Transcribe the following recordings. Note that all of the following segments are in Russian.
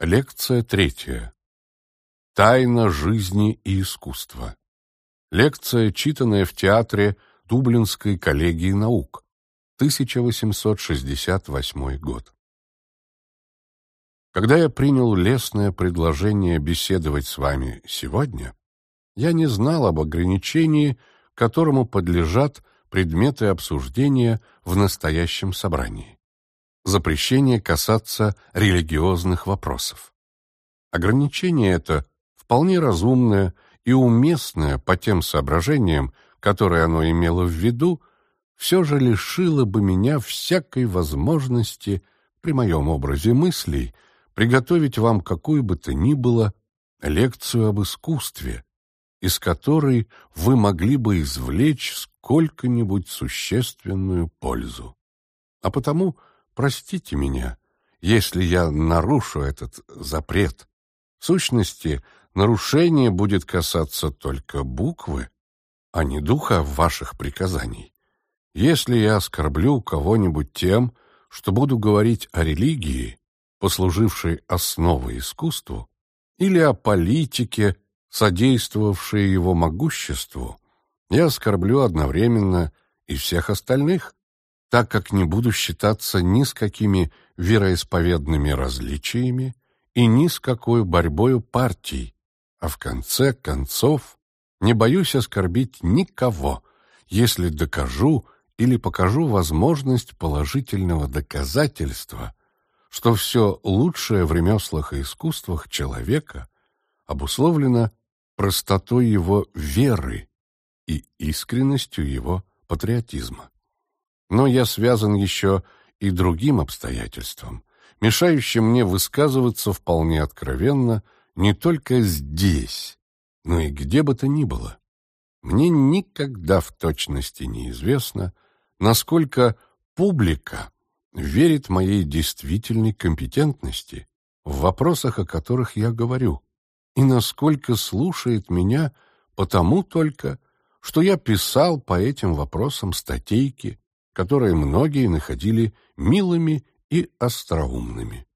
Лекция третья. Тайна жизни и искусства. Лекция, читанная в театре Дублинской коллегии наук, 1868 год. Когда я принял лестное предложение беседовать с вами сегодня, я не знал об ограничении, которому подлежат предметы обсуждения в настоящем собрании запрещение касаться религиозных вопросов. Ограничение это вполне разумное и уместное по тем соображениям, которые оно имело в виду, все же лишило бы меня всякой возможности при моем образе мыслей приготовить вам какую бы то ни было лекцию об искусстве, из которой вы могли бы извлечь сколько-нибудь существенную пользу. А потому Простите меня, если я нарушу этот запрет. В сущности, нарушение будет касаться только буквы, а не духа ваших приказаний. Если я оскорблю кого-нибудь тем, что буду говорить о религии, послужившей основой искусству, или о политике, содействовавшей его могуществу, я оскорблю одновременно и всех остальных, так как не буду считаться ни с какими вероисповедными различиями и ни с какой борьбою партий, а в конце концов не боюсь оскорбить никого, если докажу или покажу возможность положительного доказательства, что все лучшее в ремеслах и искусствах человека обусловлено простотой его веры и искренностью его патриотизма. Но я связан еще и другим обстоятельством, мешающим мне высказываться вполне откровенно не только здесь, но и где бы то ни было. Мне никогда в точности неизвестно, насколько публика верит моей действительной компетентности в вопросах, о которых я говорю, и насколько слушает меня потому только, что я писал по этим вопросам статейки, которые многие находили милыми и остроумными.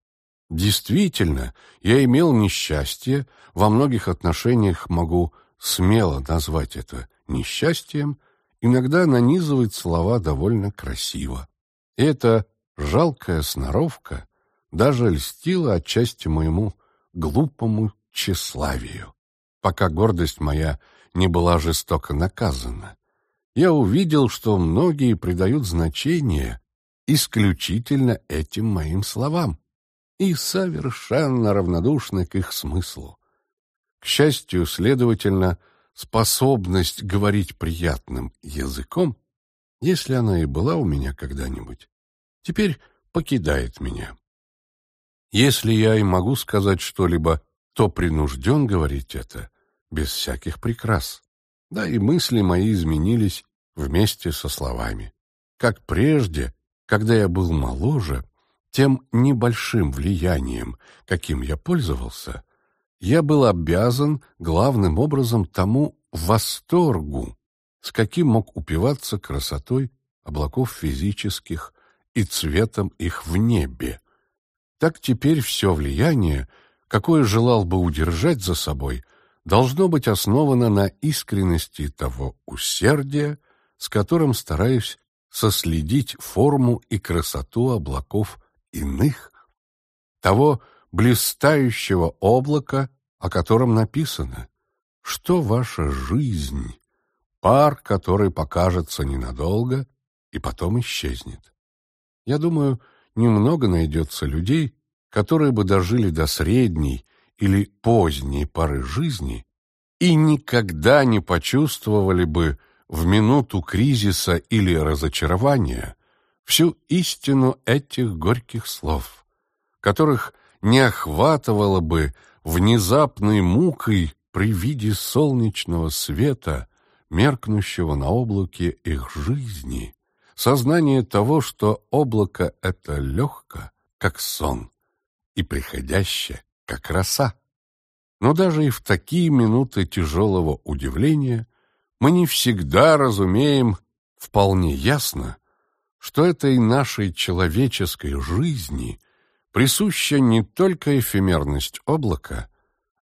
Действительно, я имел несчастье, во многих отношениях могу смело назвать это несчастьем, иногда нанизывать слова довольно красиво. И эта жалкая сноровка даже льстила отчасти моему глупому тщеславию, пока гордость моя не была жестоко наказана я увидел, что многие придают значение исключительно этим моим словам и совершенно равнодушны к их смыслу. К счастью, следовательно, способность говорить приятным языком, если она и была у меня когда-нибудь, теперь покидает меня. Если я и могу сказать что-либо, то принужден говорить это без всяких прикрас. Да и мысли мои изменились вместе со словами. Как прежде, когда я был моложе, тем небольшим влиянием, каким я пользовался, я был обязан главным образом тому восторгу, с каким мог упиваться красотой облаков физических и цветом их в небе. Так теперь все влияние, какое желал бы удержать за собой, должно быть основано на искренности того усердия, с которым стараюсь соследить форму и красоту облаков иных, того блистающего облака, о котором написано, что ваша жизнь — пар, который покажется ненадолго и потом исчезнет. Я думаю, немного найдется людей, которые бы дожили до средней или поздней поры жизни и никогда не почувствовали бы в минуту кризиса или разочарования всю истину этих горьких слов, которых не охватывало бы внезапной мукой при виде солнечного света, меркнущего на облаке их жизни, сознание того, что облако — это легко, как сон, и приходящее, как роса. Но даже и в такие минуты тяжелого удивления мы не всегда разумеем вполне ясно, что этой нашей человеческой жизни присуща не только эфемерность облака,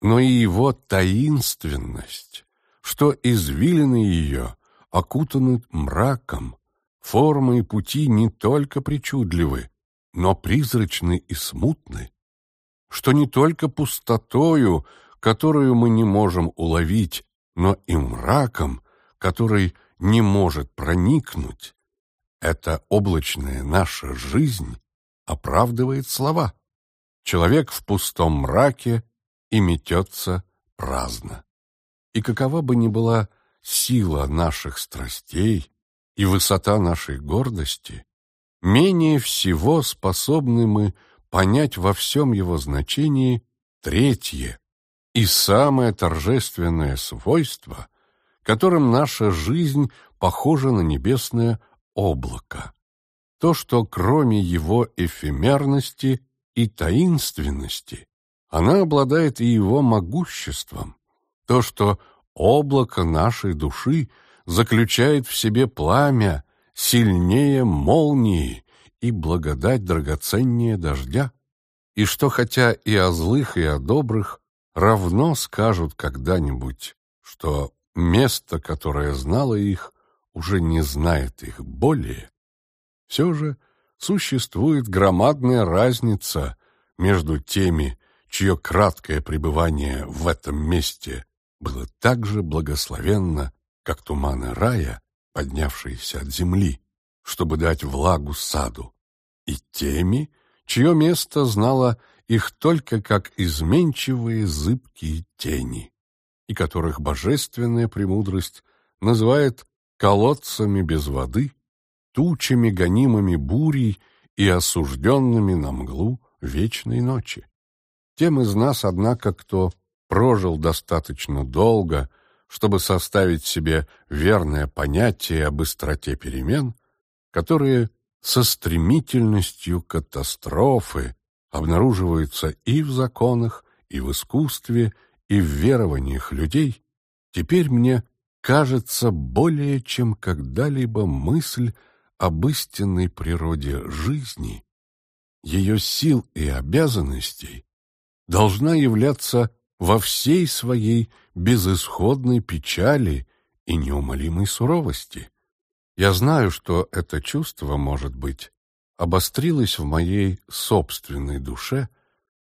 но и его таинственность, что извилины ее окутаны мраком, формы и пути не только причудливы, но призрачны и смутны, что не только пустотою, которую мы не можем уловить, но и мраком, который не может проникнуть, эта облачная наша жизнь оправдывает слова. Человек в пустом мраке и метется праздно. И какова бы ни была сила наших страстей и высота нашей гордости, менее всего способны мы понять во всем его значении третье и самое торжественное свойство, которым наша жизнь похожа на небесное облако. То, что кроме его эфемерности и таинственности, она обладает и его могуществом. То, что облако нашей души заключает в себе пламя сильнее молнии и благодать драгоценнее дождя, и что хотя и о злых, и о добрых равно скажут когда-нибудь, что место, которое знало их, уже не знает их более, все же существует громадная разница между теми, чье краткое пребывание в этом месте было так же благословенно, как туманы рая, поднявшиеся от земли, чтобы дать влагу саду, и теми, чье место знало их только как изменчивые зыбкие тени, и которых божественная премудрость называет колодцами без воды, тучами, гонимыми бурей и осужденными на мглу вечной ночи. Тем из нас, однако, кто прожил достаточно долго, чтобы составить себе верное понятие о быстроте перемен, которые со стремительностью катастрофы обнаруживаются и в законах, и в искусстве, и в верованиях людей, теперь мне кажется более чем когда-либо мысль об истинной природе жизни, ее сил и обязанностей должна являться во всей своей безысходной печали и неумолимой суровости. Я знаю, что это чувство, может быть, обострилось в моей собственной душе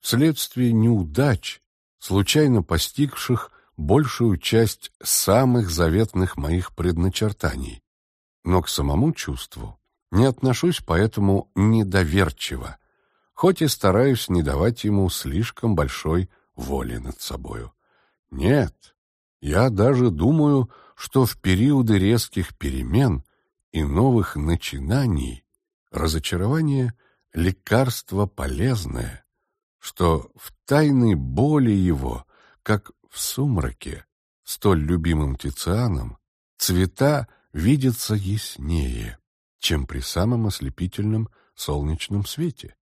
вследствие неудач, случайно постигших большую часть самых заветных моих предначертаний. Но к самому чувству не отношусь поэтому недоверчиво, хоть и стараюсь не давать ему слишком большой воли над собою. Нет, я даже думаю, что в периоды резких перемен и новых начинаний разочарование — лекарство полезное, что в тайной боли его, как в сумраке, столь любимым Тицианом, цвета видятся яснее, чем при самом ослепительном солнечном свете.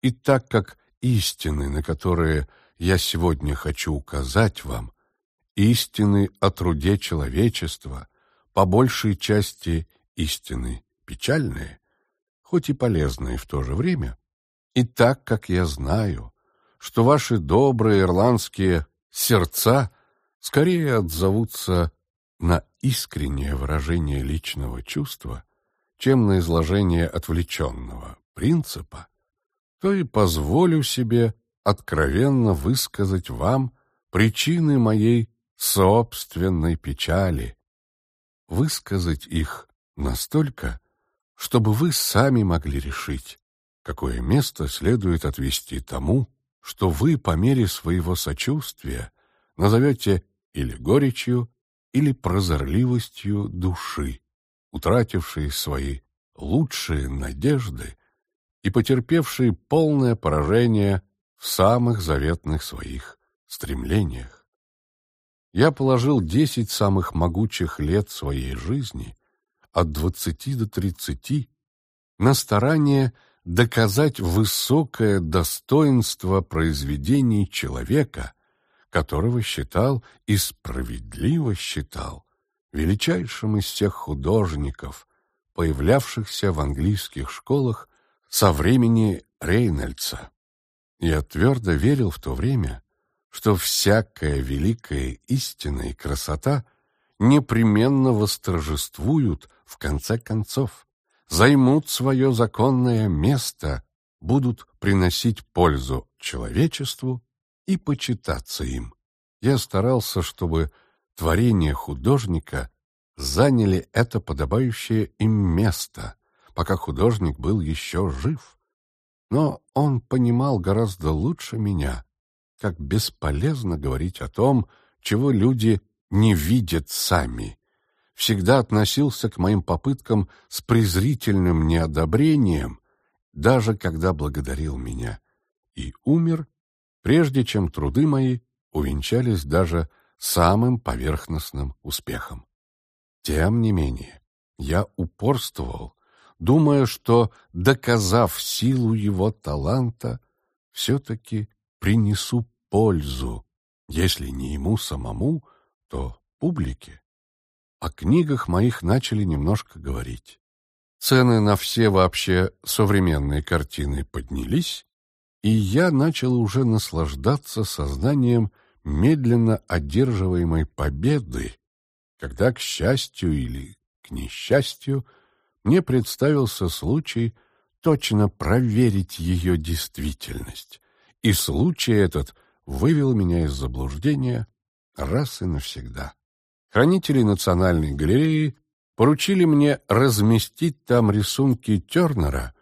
И так как истины, на которые я сегодня хочу указать вам, истины о труде человечества, по большей части истины печальные, хоть и полезные в то же время, и так как я знаю, что ваши добрые ирландские сердца скорее отзовутся на искреннее выражение личного чувства, чем на изложение отвлеченного принципа, то и позволю себе откровенно высказать вам причины моей собственной печали, высказать их настолько, чтобы вы сами могли решить, какое место следует отвести тому, что вы по мере своего сочувствия назовете или горечью, или прозорливостью души, утратившей свои лучшие надежды и потерпевшей полное поражение в самых заветных своих стремлениях. Я положил десять самых могучих лет своей жизни, от двадцати до тридцати, на старание доказать высокое достоинство произведений человека, которого считал и справедливо считал величайшим из всех художников, появлявшихся в английских школах со времени Рейнольдса. Я твердо верил в то время, что всякая великая истина и красота непременно восторжествуют в конце концов, займут свое законное место, будут приносить пользу человечеству и почитаться им. Я старался, чтобы творения художника заняли это подобающее им место, пока художник был еще жив. Но он понимал гораздо лучше меня, как бесполезно говорить о том, чего люди не видят сами. Всегда относился к моим попыткам с презрительным неодобрением, даже когда благодарил меня, и умер, прежде чем труды мои увенчались даже самым поверхностным успехом. Тем не менее, я упорствовал, думая, что, доказав силу его таланта, все-таки принесу пользу, если не ему самому, то публике. О книгах моих начали немножко говорить. Цены на все вообще современные картины поднялись, и я начал уже наслаждаться сознанием медленно одерживаемой победы, когда, к счастью или к несчастью, мне представился случай точно проверить ее действительность, и случай этот вывел меня из заблуждения раз и навсегда. Хранители Национальной галереи поручили мне разместить там рисунки Тернера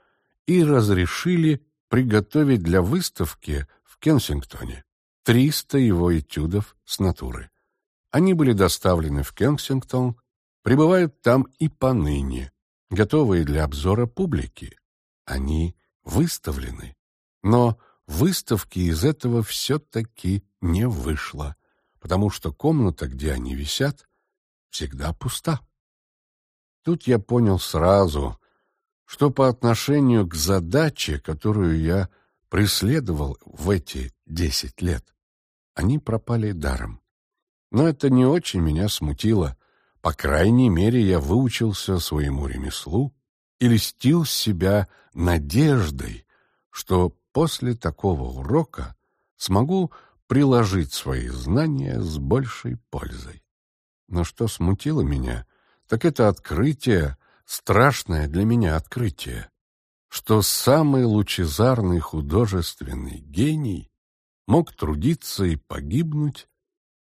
и разрешили приготовить для выставки в Кенсингтоне 300 его этюдов с натуры. Они были доставлены в Кенсингтон, пребывают там и поныне, готовые для обзора публики. Они выставлены. Но выставки из этого все-таки не вышло, потому что комната, где они висят, всегда пуста. Тут я понял сразу, что по отношению к задаче, которую я преследовал в эти десять лет, они пропали даром. Но это не очень меня смутило. По крайней мере, я выучился своему ремеслу и льстил себя надеждой, что после такого урока смогу приложить свои знания с большей пользой. Но что смутило меня, так это открытие, страшное для меня открытие, что самый лучезарный художественный гений мог трудиться и погибнуть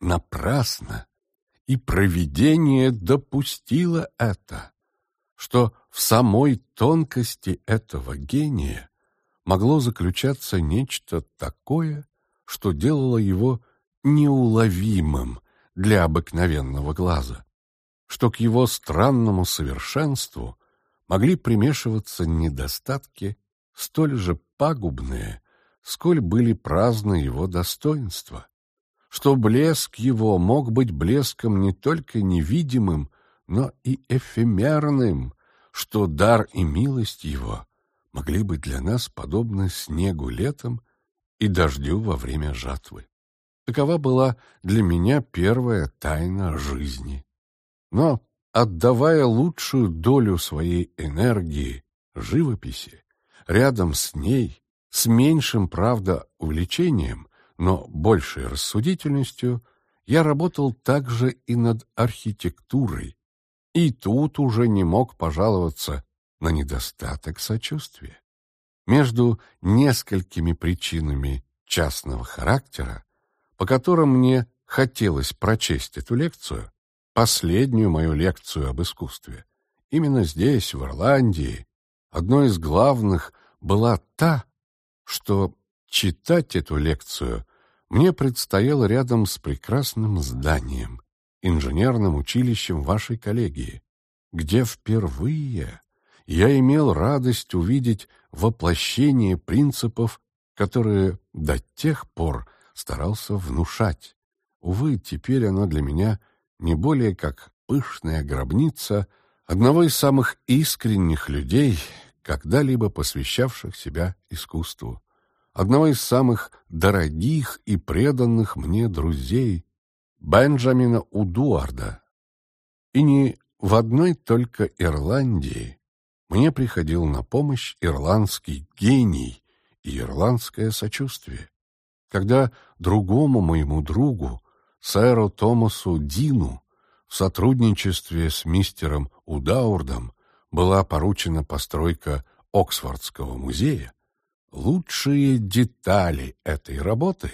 напрасно, и провидение допустило это, что в самой тонкости этого гения могло заключаться нечто такое, что делало его неуловимым для обыкновенного глаза, что к его странному совершенству могли примешиваться недостатки, столь же пагубные, сколь были праздны его достоинства что блеск его мог быть блеском не только невидимым, но и эфемерным, что дар и милость его могли быть для нас подобны снегу летом и дождю во время жатвы. Такова была для меня первая тайна жизни. Но, отдавая лучшую долю своей энергии живописи, рядом с ней, с меньшим, правда, увлечением, но большей рассудительностью я работал также и над архитектурой, и тут уже не мог пожаловаться на недостаток сочувствия. Между несколькими причинами частного характера, по которым мне хотелось прочесть эту лекцию, последнюю мою лекцию об искусстве, именно здесь, в Ирландии, одной из главных была та, что читать эту лекцию мне предстояло рядом с прекрасным зданием, инженерным училищем вашей коллегии, где впервые я имел радость увидеть воплощение принципов, которые до тех пор старался внушать. Увы, теперь оно для меня не более как пышная гробница одного из самых искренних людей, когда-либо посвящавших себя искусству одного из самых дорогих и преданных мне друзей, Бенджамина Удуарда. И не в одной только Ирландии мне приходил на помощь ирландский гений и ирландское сочувствие. Когда другому моему другу, сэру Томасу Дину, в сотрудничестве с мистером Удаурдом была поручена постройка Оксфордского музея, лучшие детали этой работы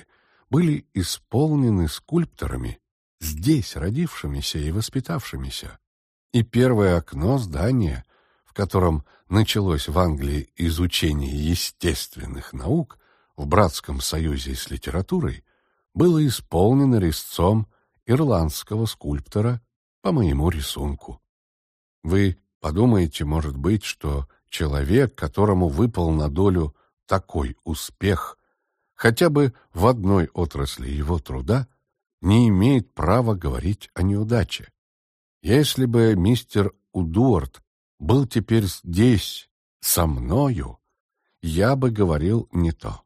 были исполнены скульпторами, здесь родившимися и воспитавшимися. И первое окно здания, котором началось в Англии изучение естественных наук в братском союзе с литературой, было исполнено резцом ирландского скульптора по моему рисунку. Вы подумаете, может быть, что человек, которому выпал на долю такой успех, хотя бы в одной отрасли его труда, не имеет права говорить о неудаче. Если бы мистер Удуарт был теперь здесь, со мною, я бы говорил не то.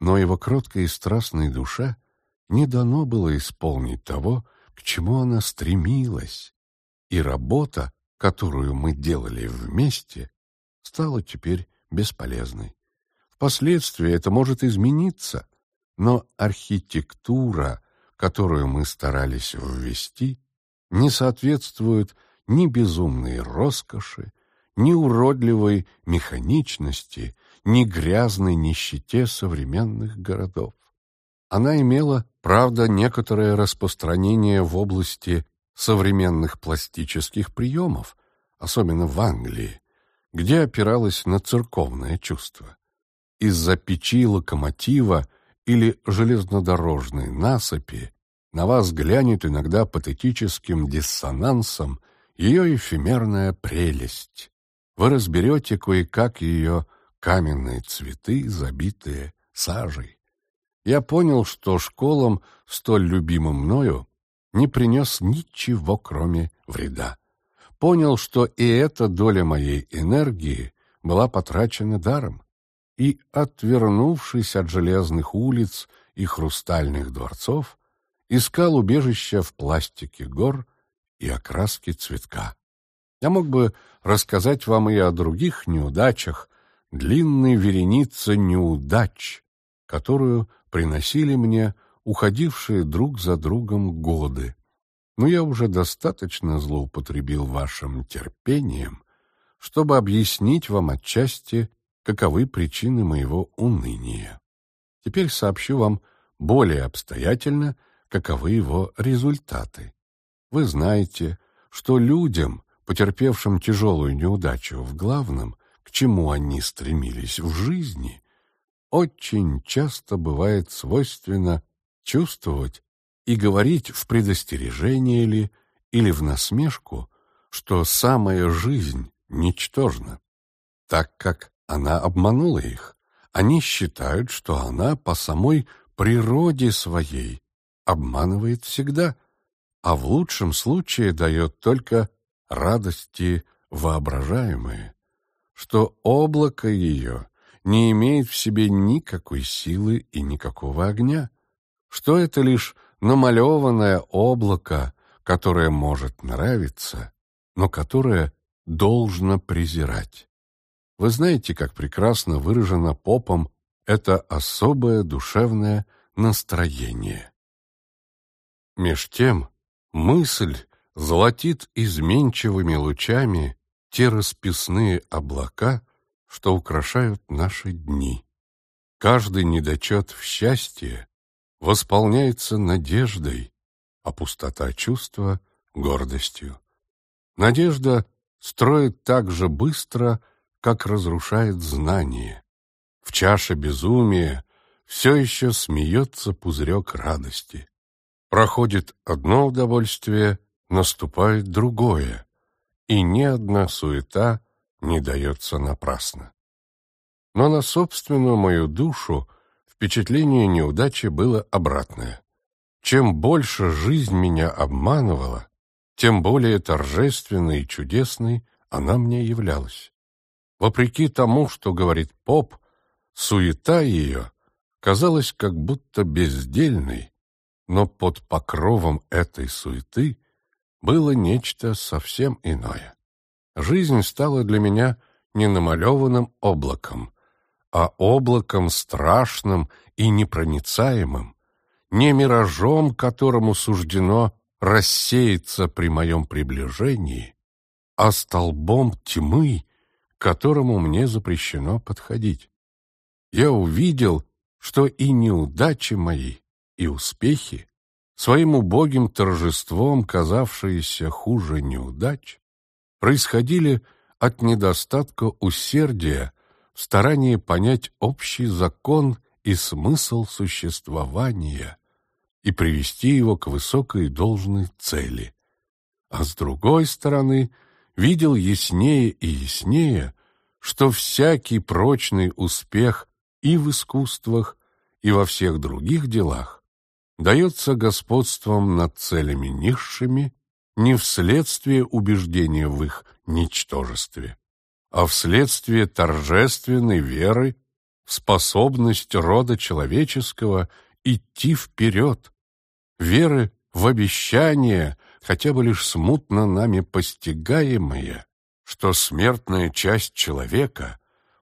Но его кроткой и страстной душе не дано было исполнить того, к чему она стремилась, и работа, которую мы делали вместе, стала теперь бесполезной. Впоследствии это может измениться, но архитектура, которую мы старались ввести, не соответствует ни безумной роскоши, ни уродливой механичности, ни грязной нищете современных городов. Она имела, правда, некоторое распространение в области современных пластических приемов, особенно в Англии, где опиралась на церковное чувство. Из-за печи локомотива или железнодорожной насыпи на вас глянет иногда патетическим диссонансом ее эфемерная прелесть. Вы разберете кое-как ее каменные цветы, забитые сажей. Я понял, что школам, столь любимым мною, не принес ничего, кроме вреда. Понял, что и эта доля моей энергии была потрачена даром, и, отвернувшись от железных улиц и хрустальных дворцов, искал убежища в пластике гор и окраске цветка. Я мог бы рассказать вам и о других неудачах, длинной веренице неудач, которую приносили мне уходившие друг за другом годы. Но я уже достаточно злоупотребил вашим терпением, чтобы объяснить вам отчасти, каковы причины моего уныния. Теперь сообщу вам более обстоятельно, каковы его результаты. Вы знаете, что людям, потерпевшим тяжелую неудачу в главном, к чему они стремились в жизни, очень часто бывает свойственно чувствовать и говорить в предостережение ли или в насмешку, что самая жизнь ничтожна, так как она обманула их. Они считают, что она по самой природе своей обманывает всегда, а в лучшем случае дает только радости воображаемые, что облако ее не имеет в себе никакой силы и никакого огня, что это лишь намалеванное облако, которое может нравиться, но которое должно презирать. Вы знаете, как прекрасно выражено попом это особое душевное настроение. Меж тем мысль золотит изменчивыми лучами те расписные облака, что украшают наши дни. Каждый недочет в счастье восполняется надеждой, а пустота чувства — гордостью. Надежда строит так же быстро, как разрушает знание. В чаше безумия все еще смеется пузырек радости. Проходит одно удовольствие, наступает другое, и ни одна суета не дается напрасно. Но на собственную мою душу впечатление неудачи было обратное. Чем больше жизнь меня обманывала, тем более торжественной и чудесной она мне являлась. Вопреки тому, что говорит поп, суета ее казалась как будто бездельной, но под покровом этой суеты было нечто совсем иное. Жизнь стала для меня не намалеванным облаком, а облаком страшным и непроницаемым, не миражом, которому суждено рассеяться при моем приближении, а столбом тьмы, к которому мне запрещено подходить. Я увидел, что и неудачи мои, и успехи, своим убогим торжеством, казавшиеся хуже неудач, происходили от недостатка усердия в старании понять общий закон и смысл существования и привести его к высокой должной цели. А с другой стороны, видел яснее и яснее, что всякий прочный успех и в искусствах, и во всех других делах дается господством над целями низшими не вследствие убеждения в их ничтожестве, а вследствие торжественной веры в способность рода человеческого идти вперед, веры в обещание, хотя бы лишь смутно нами постигаемое, что смертная часть человека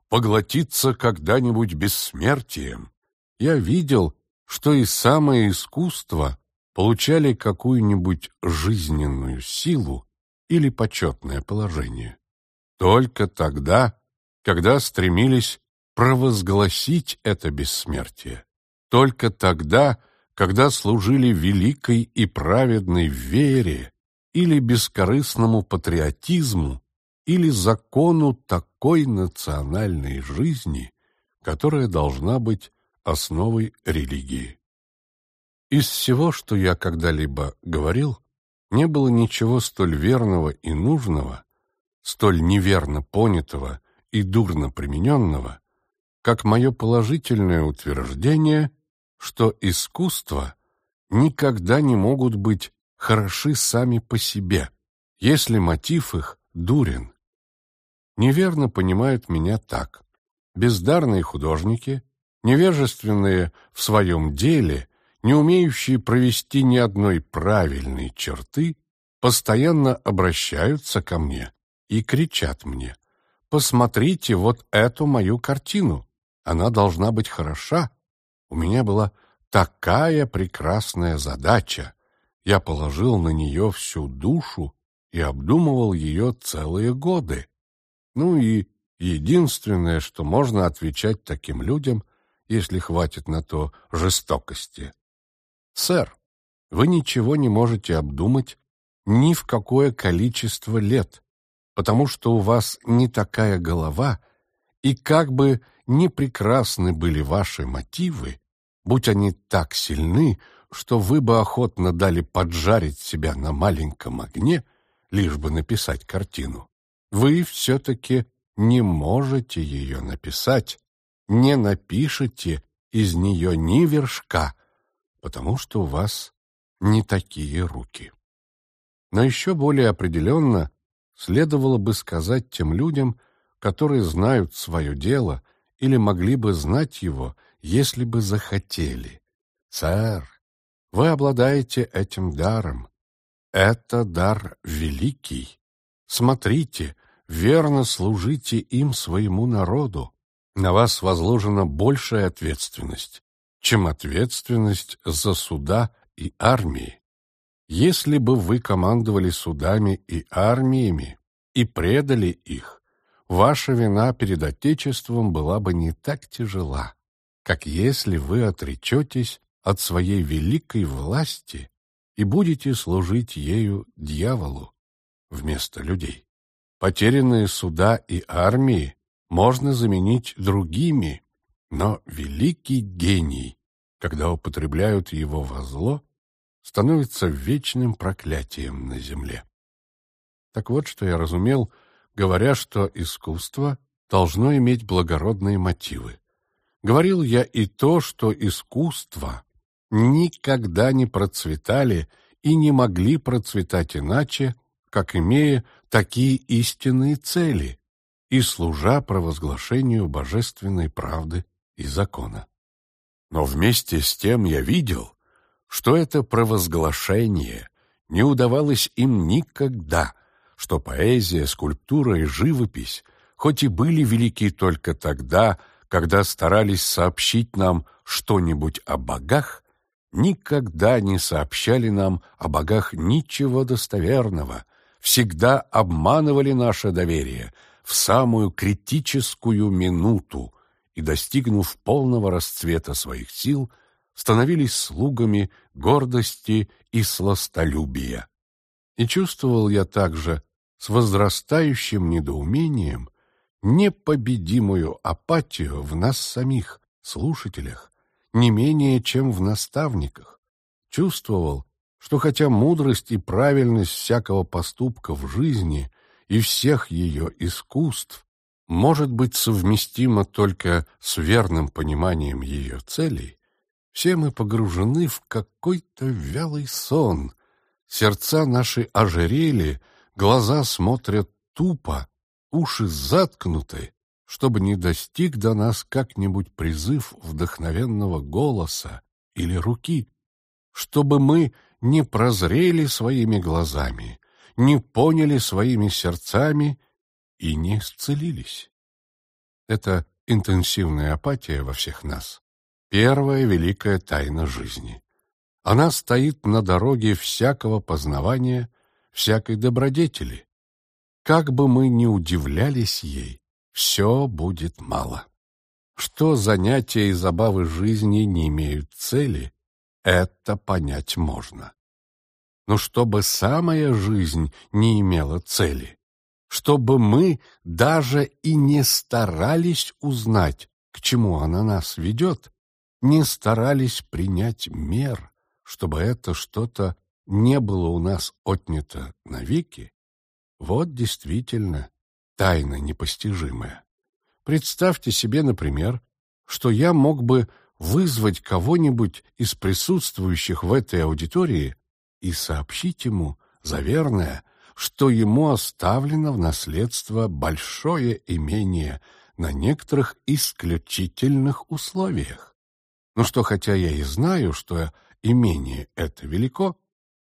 поглотится когда-нибудь бессмертием. Я видел, что и самое искусство получали какую-нибудь жизненную силу или почетное положение. Только тогда, когда стремились провозгласить это бессмертие. Только тогда, когда служили великой и праведной вере или бескорыстному патриотизму или закону такой национальной жизни, которая должна быть основой религии. Из всего, что я когда-либо говорил, не было ничего столь верного и нужного, столь неверно понятого и дурно примененного, как мое положительное утверждение, что искусства никогда не могут быть хороши сами по себе, если мотив их дурен. Неверно понимают меня так. Бездарные художники, невежественные в своем деле, не умеющие провести ни одной правильной черты, постоянно обращаются ко мне и кричат мне «Посмотрите вот эту мою картину, она должна быть хороша. У меня была такая прекрасная задача. Я положил на нее всю душу и обдумывал ее целые годы. Ну и единственное, что можно отвечать таким людям, если хватит на то жестокости. Сэр, вы ничего не можете обдумать ни в какое количество лет, потому что у вас не такая голова, и как бы не прекрасны были ваши мотивы, будь они так сильны, что вы бы охотно дали поджарить себя на маленьком огне, лишь бы написать картину, вы все-таки не можете ее написать, не напишете из нее ни вершка, потому что у вас не такие руки. Но еще более определенно следовало бы сказать тем людям, которые знают свое дело или могли бы знать его, если бы захотели. Сэр, вы обладаете этим даром. Это дар великий. Смотрите, верно служите им своему народу. На вас возложена большая ответственность, чем ответственность за суда и армии. Если бы вы командовали судами и армиями и предали их, ваша вина перед Отечеством была бы не так тяжела, как если вы отречетесь от своей великой власти и будете служить ею дьяволу вместо людей. Потерянные суда и армии можно заменить другими, но великий гений, когда употребляют его во зло, становится вечным проклятием на земле. Так вот, что я разумел, говоря, что искусство должно иметь благородные мотивы. Говорил я и то, что искусство никогда не процветали и не могли процветать иначе, как имея такие истинные цели и служа провозглашению божественной правды и закона. Но вместе с тем я видел, что это провозглашение не удавалось им никогда, что поэзия, скульптура и живопись, хоть и были велики только тогда, когда старались сообщить нам что-нибудь о богах, никогда не сообщали нам о богах ничего достоверного, всегда обманывали наше доверие в самую критическую минуту и, достигнув полного расцвета своих сил, становились слугами гордости и сластолюбия. И чувствовал я также с возрастающим недоумением непобедимую апатию в нас самих, слушателях, не менее, чем в наставниках. Чувствовал, что хотя мудрость и правильность всякого поступка в жизни и всех ее искусств может быть совместима только с верным пониманием ее целей, все мы погружены в какой-то вялый сон, сердца наши ожерели, глаза смотрят тупо, уши заткнуты, чтобы не достиг до нас как-нибудь призыв вдохновенного голоса или руки, чтобы мы не прозрели своими глазами, не поняли своими сердцами и не исцелились. Это интенсивная апатия во всех нас. Первая великая тайна жизни. Она стоит на дороге всякого познавания, всякой добродетели. Как бы мы ни удивлялись ей, все будет мало. Что занятия и забавы жизни не имеют цели, это понять можно. Но чтобы самая жизнь не имела цели, чтобы мы даже и не старались узнать, к чему она нас ведет, не старались принять мер, чтобы это что-то не было у нас отнято навеки, вот действительно тайна непостижимая. Представьте себе, например, что я мог бы вызвать кого-нибудь из присутствующих в этой аудитории и сообщить ему, заверное, что ему оставлено в наследство большое имение на некоторых исключительных условиях. Ну что, хотя я и знаю, что имение это велико,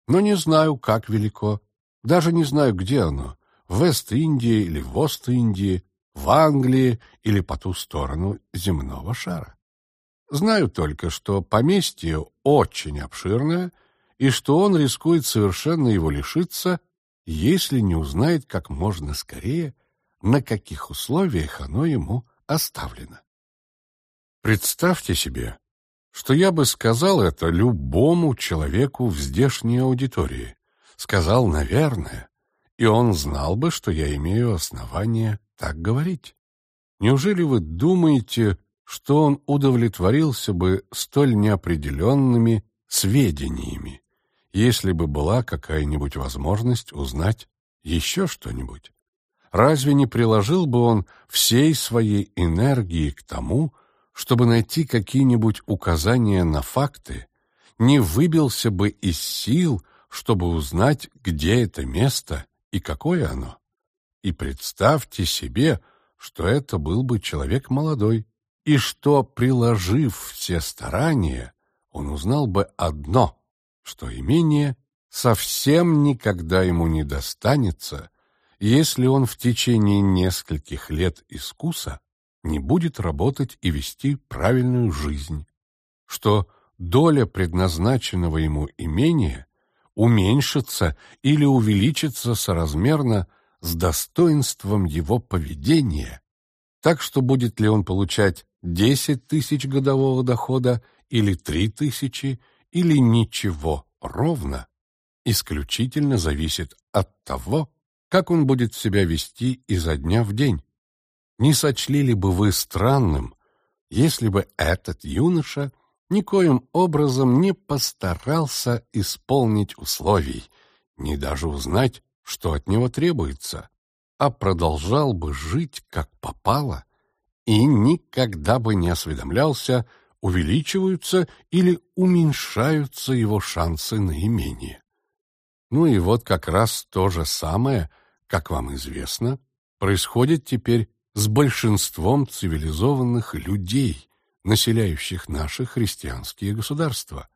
но не знаю, как велико, даже не знаю, где оно, в Вест-Индии или в Ост-Индии, в Англии или по ту сторону земного шара. Знаю только, что поместье очень обширное и что он рискует совершенно его лишиться, если не узнает как можно скорее, на каких условиях оно ему оставлено. Представьте себе, что я бы сказал это любому человеку в здешней аудитории. Сказал, наверное, и он знал бы, что я имею основание так говорить. Неужели вы думаете, что он удовлетворился бы столь неопределенными сведениями, если бы была какая-нибудь возможность узнать еще что-нибудь? Разве не приложил бы он всей своей энергии к тому, чтобы найти какие-нибудь указания на факты, не выбился бы из сил, чтобы узнать, где это место и какое оно? И представьте себе, что это был бы человек молодой, и что, приложив все старания, он узнал бы одно, что имение совсем никогда ему не достанется, если он в течение нескольких лет искуса не будет работать и вести правильную жизнь, что доля предназначенного ему имения уменьшится или увеличится соразмерно с достоинством его поведения, так что будет ли он получать 10 тысяч годового дохода или 3 тысячи, или ничего ровно, исключительно зависит от того, как он будет себя вести изо дня в день. Не сочли ли бы вы странным, если бы этот юноша никоим образом не постарался исполнить условий, не даже узнать, что от него требуется, а продолжал бы жить как попало и никогда бы не осведомлялся, увеличиваются или уменьшаются его шансы на имение. Ну и вот как раз то же самое, как вам известно, происходит теперь с большинством цивилизованных людей, населяющих наши христианские государства.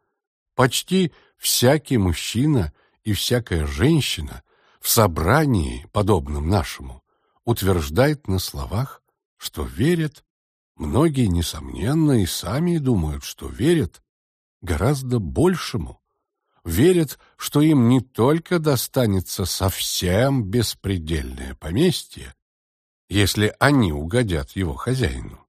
Почти всякий мужчина и всякая женщина в собрании, подобном нашему, утверждает на словах, что верят многие, несомненно, и сами думают, что верят гораздо большему. Верят, что им не только достанется совсем беспредельное поместье, если они угодят его хозяину,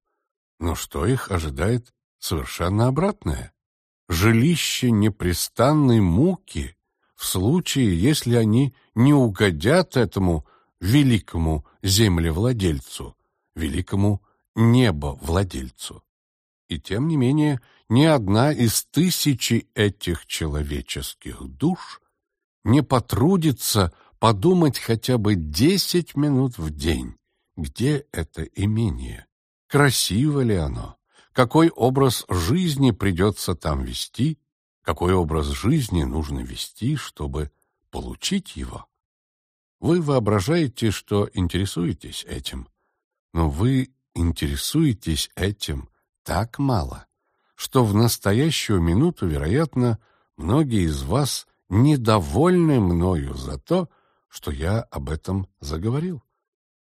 но что их ожидает совершенно обратное — жилище непрестанной муки в случае, если они не угодят этому великому землевладельцу, великому небовладельцу. И тем не менее, ни одна из тысячи этих человеческих душ не потрудится подумать хотя бы десять минут в день, где это имение, красиво ли оно, какой образ жизни придется там вести, какой образ жизни нужно вести, чтобы получить его. Вы воображаете, что интересуетесь этим, но вы интересуетесь этим так мало, что в настоящую минуту, вероятно, многие из вас недовольны мною за то, что я об этом заговорил.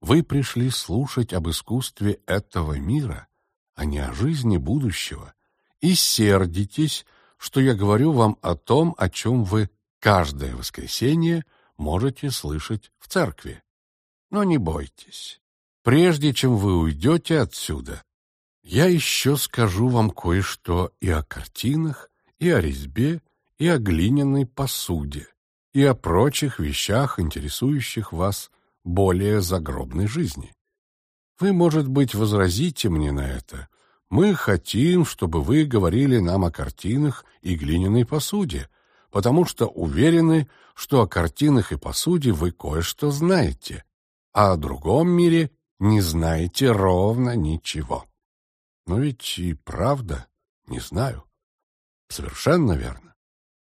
Вы пришли слушать об искусстве этого мира, а не о жизни будущего, и сердитесь, что я говорю вам о том, о чем вы каждое воскресенье можете слышать в церкви. Но не бойтесь. Прежде чем вы уйдете отсюда, я еще скажу вам кое-что и о картинах, и о резьбе, и о глиняной посуде, и о прочих вещах, интересующих вас более загробной жизни. Вы, может быть, возразите мне на это. Мы хотим, чтобы вы говорили нам о картинах и глиняной посуде, потому что уверены, что о картинах и посуде вы кое-что знаете, а о другом мире не знаете ровно ничего. Но ведь и правда не знаю. Совершенно верно.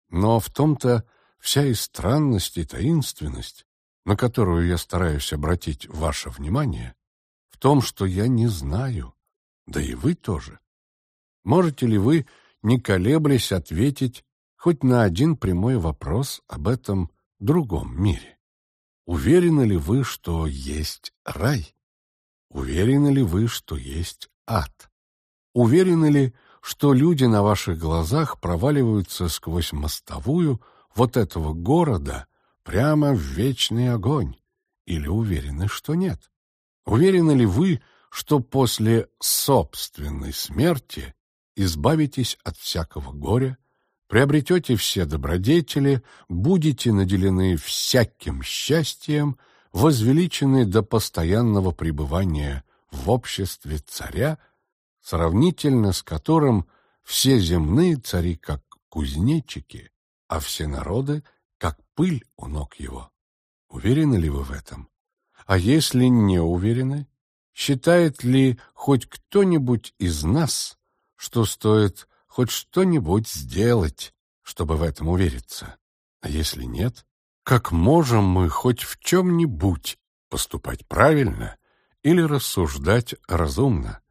Но в том-то вся и странность, и таинственность, на которую я стараюсь обратить ваше внимание, в том, что я не знаю, да и вы тоже. Можете ли вы, не колеблясь, ответить хоть на один прямой вопрос об этом другом мире? Уверены ли вы, что есть рай? Уверены ли вы, что есть ад? Уверены ли, что люди на ваших глазах проваливаются сквозь мостовую вот этого города прямо в вечный огонь? Или уверены, что нет? Уверены ли вы, что после собственной смерти избавитесь от всякого горя, приобретете все добродетели, будете наделены всяким счастьем, возвеличены до постоянного пребывания в обществе царя, сравнительно с которым все земные цари как кузнечики, а все народы как пыль у ног его. Уверены ли вы в этом? А если не уверены, считает ли хоть кто-нибудь из нас, что стоит хоть что-нибудь сделать, чтобы в этом увериться? А если нет, как можем мы хоть в чем-нибудь поступать правильно или рассуждать разумно?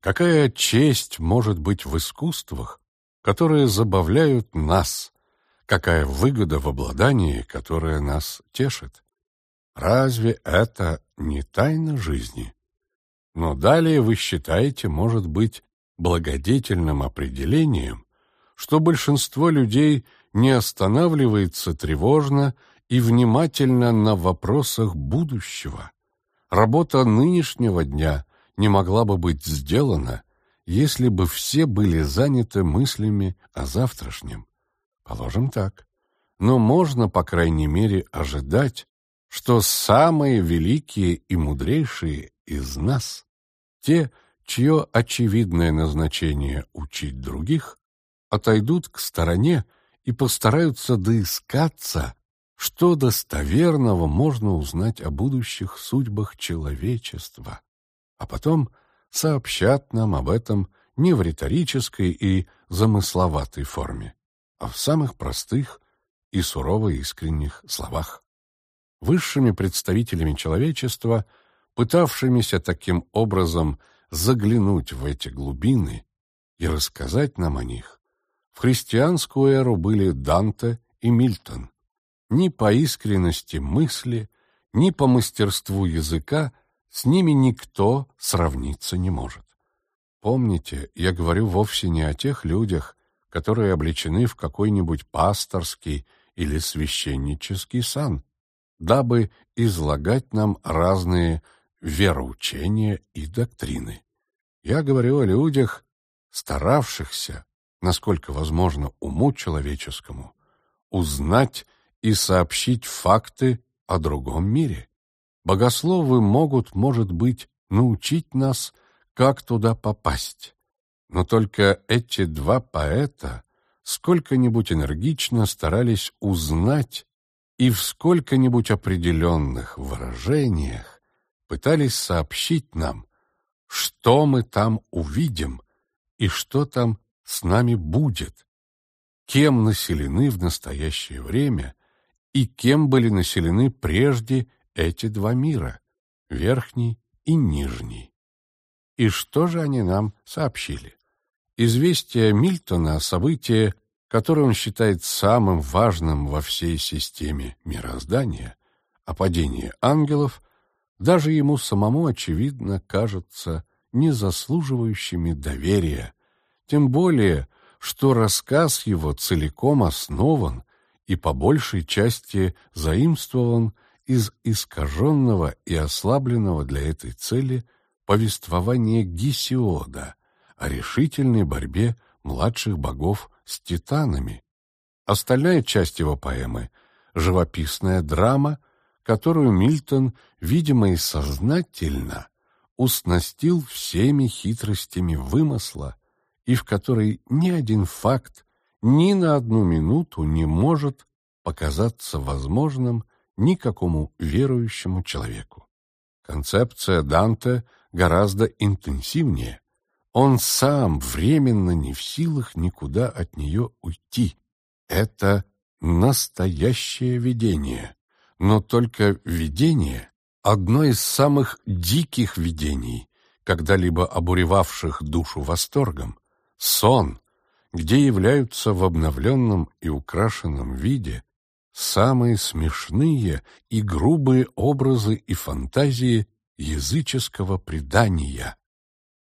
Какая честь может быть в искусствах, которые забавляют нас? Какая выгода в обладании, которая нас тешит? Разве это не тайна жизни? Но далее вы считаете, может быть, благодетельным определением, что большинство людей не останавливается тревожно и внимательно на вопросах будущего. Работа нынешнего дня не могла бы быть сделана, если бы все были заняты мыслями о завтрашнем. Положим так. Но можно, по крайней мере, ожидать, что самые великие и мудрейшие из нас те, чье очевидное назначение учить других, отойдут к стороне и постараются доискаться, что достоверного можно узнать о будущих судьбах человечества, а потом сообщат нам об этом не в риторической и замысловатой форме, а в самых простых и сурово искренних словах. Высшими представителями человечества – пытавшимися таким образом заглянуть в эти глубины и рассказать нам о них, в христианскую эру были Данте и Мильтон. Ни по искренности мысли, ни по мастерству языка с ними никто сравниться не может. Помните, я говорю вовсе не о тех людях, которые облечены в какой-нибудь пасторский или священнический сан, дабы излагать нам разные вероучения и доктрины. Я говорю о людях, старавшихся, насколько возможно уму человеческому, узнать и сообщить факты о другом мире. Богословы могут, может быть, научить нас, как туда попасть. Но только эти два поэта сколько-нибудь энергично старались узнать и в сколько-нибудь определенных выражениях пытались сообщить нам, что мы там увидим и что там с нами будет, кем населены в настоящее время и кем были населены прежде эти два мира, верхний и нижний. И что же они нам сообщили? Известие Мильтона о событии, которое он считает самым важным во всей системе мироздания, о падении ангелов, даже ему самому, очевидно, кажется не заслуживающими доверия, тем более, что рассказ его целиком основан и по большей части заимствован из искаженного и ослабленного для этой цели повествования Гесиода о решительной борьбе младших богов с титанами. Остальная часть его поэмы — живописная драма, которую Мильтон, видимо и сознательно, уснастил всеми хитростями вымысла, и в которой ни один факт ни на одну минуту не может показаться возможным никакому верующему человеку. Концепция Данте гораздо интенсивнее. Он сам временно не в силах никуда от нее уйти. Это настоящее видение. Но только видение — одно из самых диких видений, когда-либо обуревавших душу восторгом. Сон, где являются в обновленном и украшенном виде самые смешные и грубые образы и фантазии языческого предания,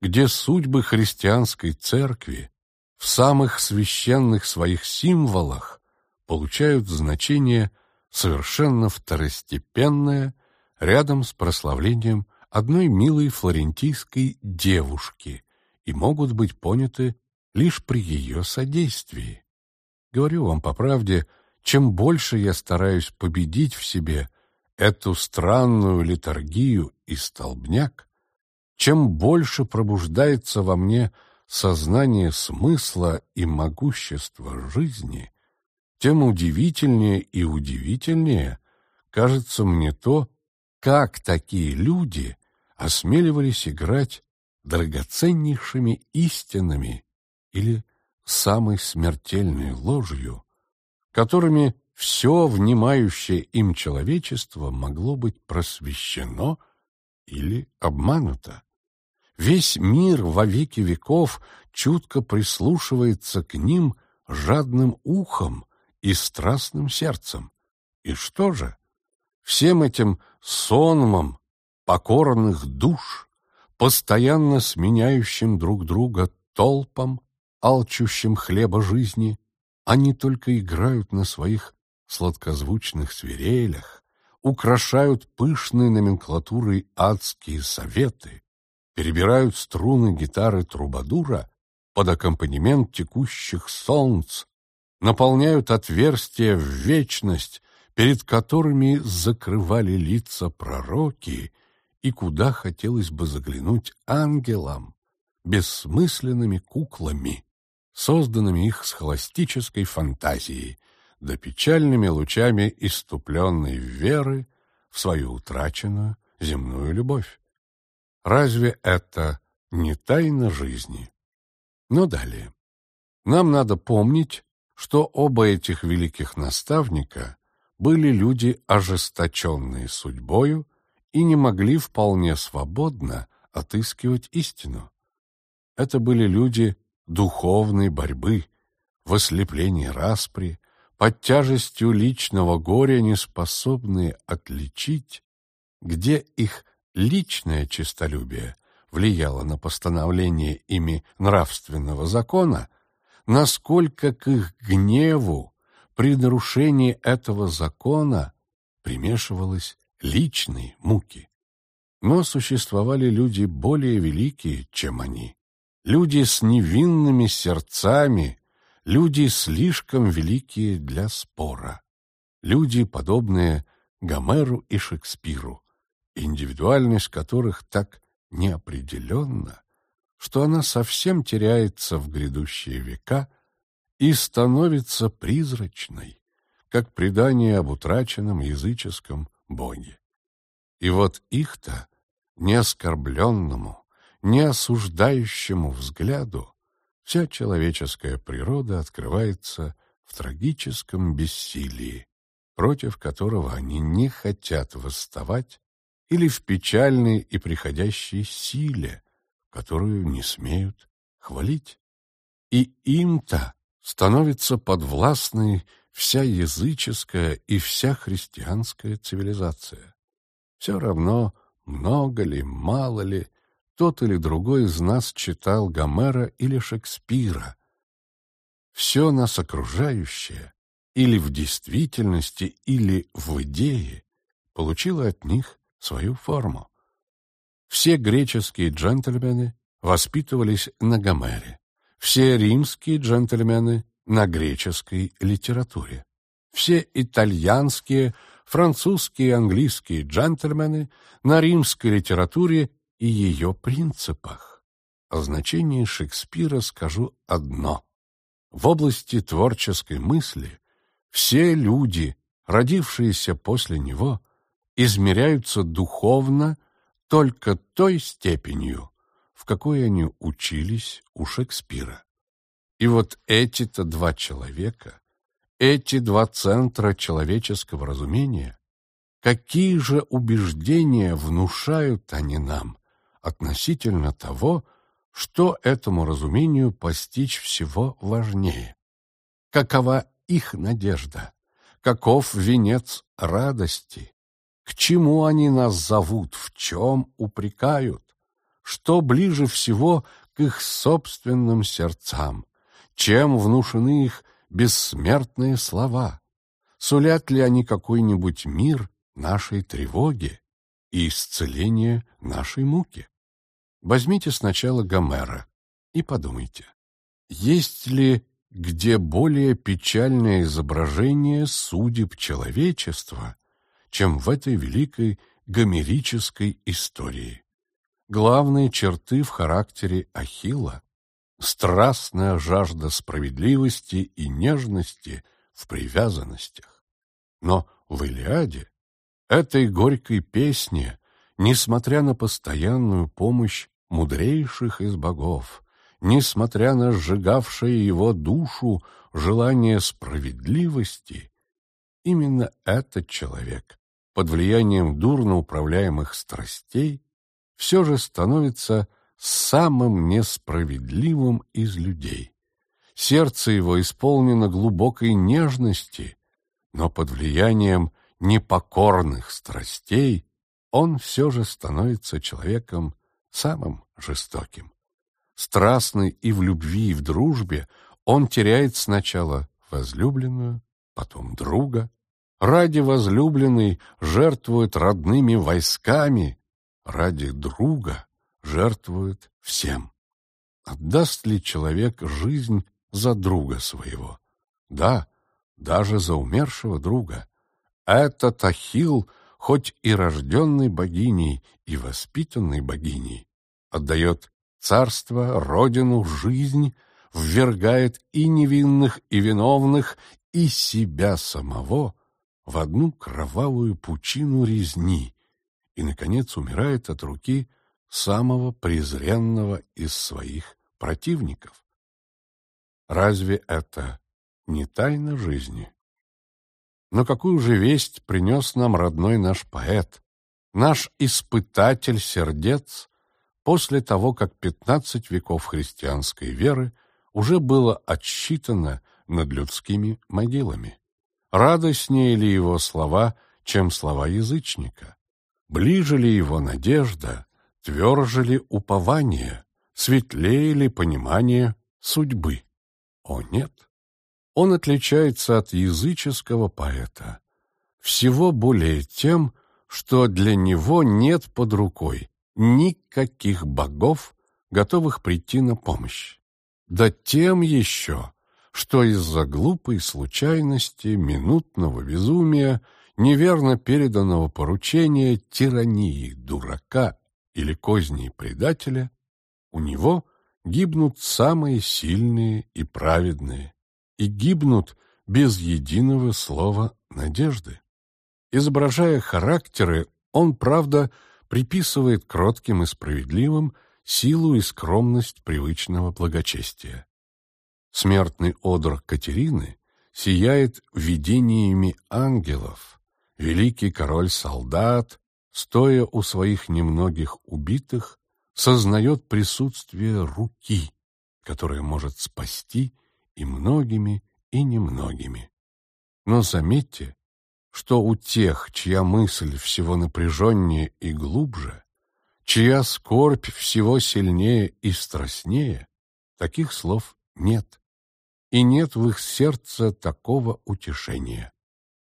где судьбы христианской церкви в самых священных своих символах получают значение совершенно второстепенное рядом с прославлением одной милой флорентийской девушки и могут быть поняты лишь при ее содействии. Говорю вам по правде, чем больше я стараюсь победить в себе эту странную литургию и столбняк, чем больше пробуждается во мне сознание смысла и могущества жизни, тем удивительнее и удивительнее кажется мне то, как такие люди осмеливались играть драгоценнейшими истинами или самой смертельной ложью, которыми все внимающее им человечество могло быть просвещено или обмануто. Весь мир во веки веков чутко прислушивается к ним жадным ухом и страстным сердцем. И что же? Всем этим сонмом покорных душ, постоянно сменяющим друг друга толпам, алчущим хлеба жизни, они только играют на своих сладкозвучных свирелях, украшают пышной номенклатурой адские советы, перебирают струны гитары трубадура под аккомпанемент текущих солнц, наполняют отверстия в вечность, перед которыми закрывали лица пророки и куда хотелось бы заглянуть ангелам, бессмысленными куклами, созданными их схоластической фантазией, да печальными лучами иступленной веры в свою утраченную земную любовь. Разве это не тайна жизни? Но далее. Нам надо помнить, что оба этих великих наставника были люди, ожесточенные судьбою, и не могли вполне свободно отыскивать истину. Это были люди духовной борьбы, в ослеплении распри, под тяжестью личного горя не способные отличить, где их личное честолюбие влияло на постановление ими нравственного закона, насколько к их гневу при нарушении этого закона примешивалось личные муки. Но существовали люди более великие, чем они. Люди с невинными сердцами, люди слишком великие для спора. Люди, подобные Гомеру и Шекспиру, индивидуальность которых так неопределенна, что она совсем теряется в грядущие века и становится призрачной, как предание об утраченном языческом боге. И вот их-то, неоскорбленному, неосуждающему взгляду, вся человеческая природа открывается в трагическом бессилии, против которого они не хотят восставать, или в печальной и приходящей силе, которую не смеют хвалить. И им-то становится подвластной вся языческая и вся христианская цивилизация. Все равно, много ли, мало ли, тот или другой из нас читал Гомера или Шекспира. Все нас окружающее, или в действительности, или в идее, получило от них свою форму. Все греческие джентльмены воспитывались на Гомере, все римские джентльмены на греческой литературе, все итальянские, французские и английские джентльмены на римской литературе и ее принципах. О значении Шекспира скажу одно. В области творческой мысли все люди, родившиеся после него, измеряются духовно только той степенью, в какой они учились у Шекспира. И вот эти-то два человека, эти два центра человеческого разумения, какие же убеждения внушают они нам относительно того, что этому разумению постичь всего важнее? Какова их надежда? Каков венец радости? К чему они нас зовут, в чем упрекают? Что ближе всего к их собственным сердцам? Чем внушены их бессмертные слова? Сулят ли они какой-нибудь мир нашей тревоги и исцеление нашей муки? Возьмите сначала Гомера и подумайте, есть ли где более печальное изображение судеб человечества, чем в этой великой гомерической истории. Главные черты в характере Ахилла — страстная жажда справедливости и нежности в привязанностях. Но в Илиаде, этой горькой песне, несмотря на постоянную помощь мудрейших из богов, несмотря на сжигавшее его душу желание справедливости, именно этот человек под влиянием дурно управляемых страстей, все же становится самым несправедливым из людей. Сердце его исполнено глубокой нежности, но под влиянием непокорных страстей он все же становится человеком самым жестоким. Страстный и в любви, и в дружбе он теряет сначала возлюбленную, потом друга, Ради возлюбленной жертвует родными войсками, ради друга жертвует всем. Отдаст ли человек жизнь за друга своего? Да, даже за умершего друга. Этот Ахилл, хоть и рожденный богиней, и воспитанный богиней, отдает царство, родину, жизнь, ввергает и невинных, и виновных, и себя самого в одну кровавую пучину резни и, наконец, умирает от руки самого презренного из своих противников. Разве это не тайна жизни? Но какую же весть принес нам родной наш поэт, наш испытатель сердец, после того, как пятнадцать веков христианской веры уже было отсчитано над людскими могилами? Радостнее ли его слова, чем слова язычника? Ближе ли его надежда, тверже ли упование, светлее ли понимание судьбы? О нет! Он отличается от языческого поэта. Всего более тем, что для него нет под рукой никаких богов, готовых прийти на помощь. Да тем еще, что из-за глупой случайности, минутного безумия, неверно переданного поручения, тирании дурака или козней предателя, у него гибнут самые сильные и праведные, и гибнут без единого слова надежды. Изображая характеры, он, правда, приписывает кротким и справедливым силу и скромность привычного благочестия. Смертный одр Катерины сияет видениями ангелов. Великий король-солдат, стоя у своих немногих убитых, сознает присутствие руки, которая может спасти и многими, и немногими. Но заметьте, что у тех, чья мысль всего напряженнее и глубже, чья скорбь всего сильнее и страстнее, таких слов нет. И нет в их сердце такого утешения.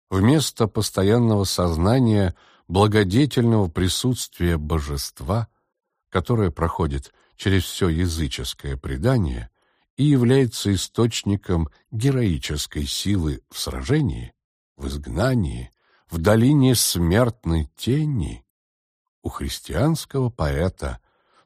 Вместо постоянного сознания благодетельного присутствия божества, которое проходит через все языческое предание и является источником героической силы в сражении, в изгнании, в долине смертной тени, у христианского поэта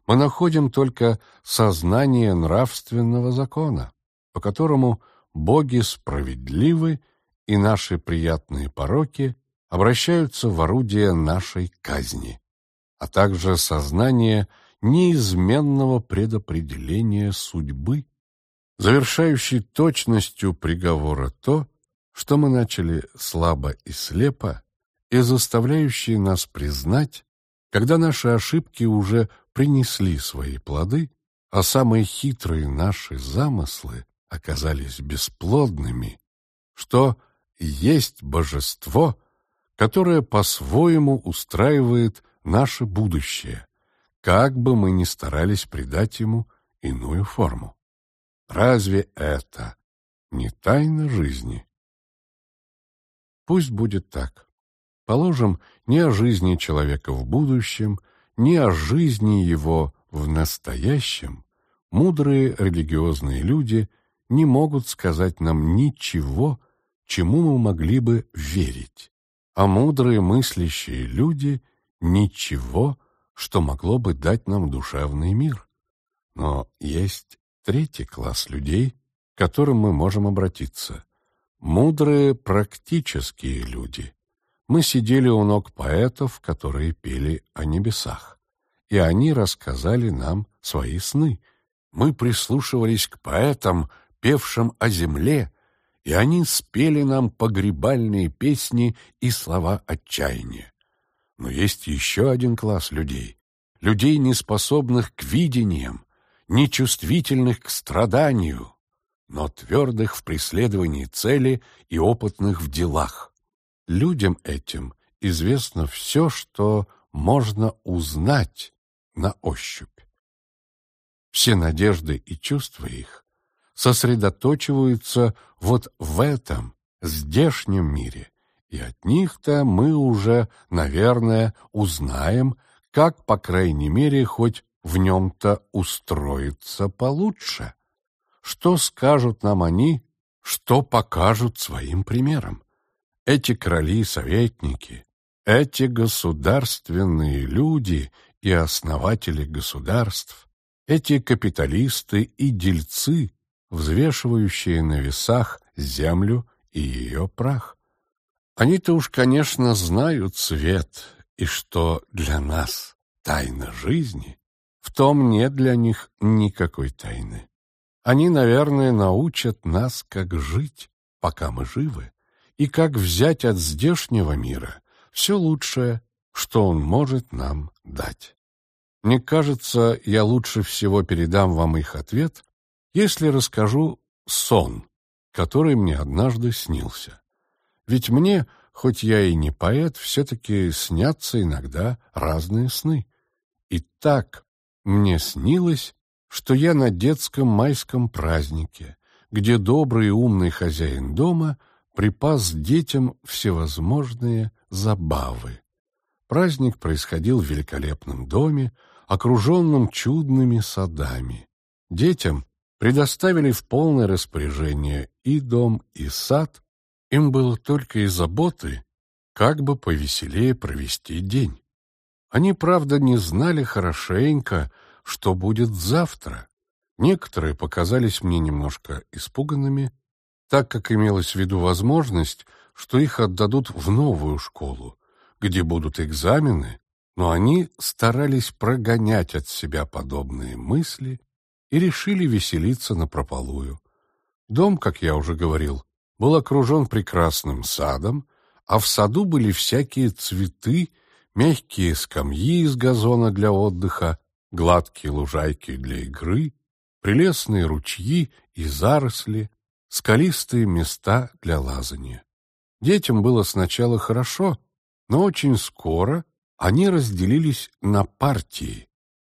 мы находим только сознание нравственного закона, по которому боги справедливы и наши приятные пороки обращаются в орудие нашей казни, а также сознание неизменного предопределения судьбы, завершающей точностью приговора то, что мы начали слабо и слепо, и заставляющие нас признать, когда наши ошибки уже принесли свои плоды, а самые хитрые наши замыслы оказались бесплодными, что есть божество, которое по-своему устраивает наше будущее, как бы мы ни старались придать ему иную форму. Разве это не тайна жизни? Пусть будет так. Положим, ни о жизни человека в будущем, ни о жизни его в настоящем мудрые религиозные люди не могут сказать нам ничего, чему мы могли бы верить, а мудрые мыслящие люди — ничего, что могло бы дать нам душевный мир. Но есть третий класс людей, к которым мы можем обратиться. Мудрые практические люди, мы сидели у ног поэтов, которые пели о небесах, и они рассказали нам свои сны. Мы прислушивались к поэтам, певшим о земле, и они спели нам погребальные песни и слова отчаяния. Но есть еще один класс людей, людей, неспособных к видениям, нечувствительных к страданию, но твердых в преследовании цели и опытных в делах. Людям этим известно все, что можно узнать на ощупь. Все надежды и чувства их сосредоточиваются вот в этом здешнем мире, и от них-то мы уже, наверное, узнаем, как, по крайней мере, хоть в нем-то устроиться получше. Что скажут нам они, что покажут своим примером? Эти короли советники, эти государственные люди и основатели государств, эти капиталисты и дельцы, взвешивающие на весах землю и ее прах. Они-то уж, конечно, знают свет, и что для нас тайна жизни, в том нет для них никакой тайны. Они, наверное, научат нас, как жить, пока мы живы, и как взять от здешнего мира все лучшее, что он может нам дать. Мне кажется, я лучше всего передам вам их ответ, если расскажу сон, который мне однажды снился. Ведь мне, хоть я и не поэт, все-таки снятся иногда разные сны. И так мне снилось, что я на детском майском празднике, где добрый и умный хозяин дома припас детям всевозможные забавы. Праздник происходил в великолепном доме, окруженном чудными садами. Детям предоставили в полное распоряжение и дом, и сад. Им было только и заботы, как бы повеселее провести день. Они, правда, не знали хорошенько, что будет завтра. Некоторые показались мне немножко испуганными, так как имелась в виду возможность, что их отдадут в новую школу, где будут экзамены, но они старались прогонять от себя подобные мысли и решили веселиться напропалую. Дом, как я уже говорил, был окружен прекрасным садом, а в саду были всякие цветы, мягкие скамьи из газона для отдыха, гладкие лужайки для игры, прелестные ручьи и заросли, скалистые места для лазания. Детям было сначала хорошо, но очень скоро они разделились на партии,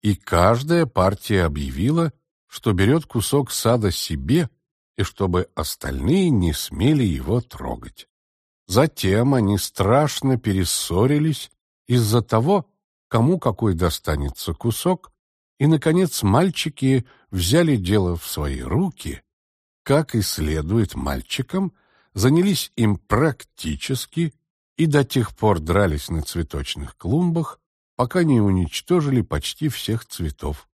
и каждая партия объявила, что берет кусок сада себе и чтобы остальные не смели его трогать. Затем они страшно перессорились из-за того, кому какой достанется кусок, и, наконец, мальчики взяли дело в свои руки, как и следует мальчикам, занялись им практически и до тех пор дрались на цветочных клумбах, пока не уничтожили почти всех цветов.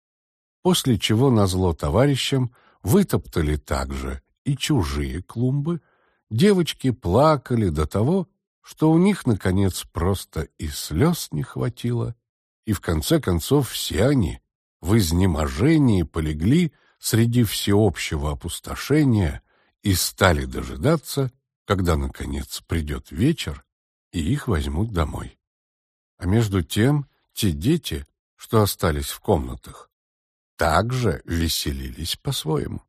После чего назло товарищам вытоптали также и чужие клумбы, девочки плакали до того, что у них, наконец, просто и слез не хватило, и в конце концов все они в изнеможении полегли среди всеобщего опустошения и стали дожидаться, когда, наконец, придет вечер, и их возьмут домой. А между тем те дети, что остались в комнатах, также веселились по-своему.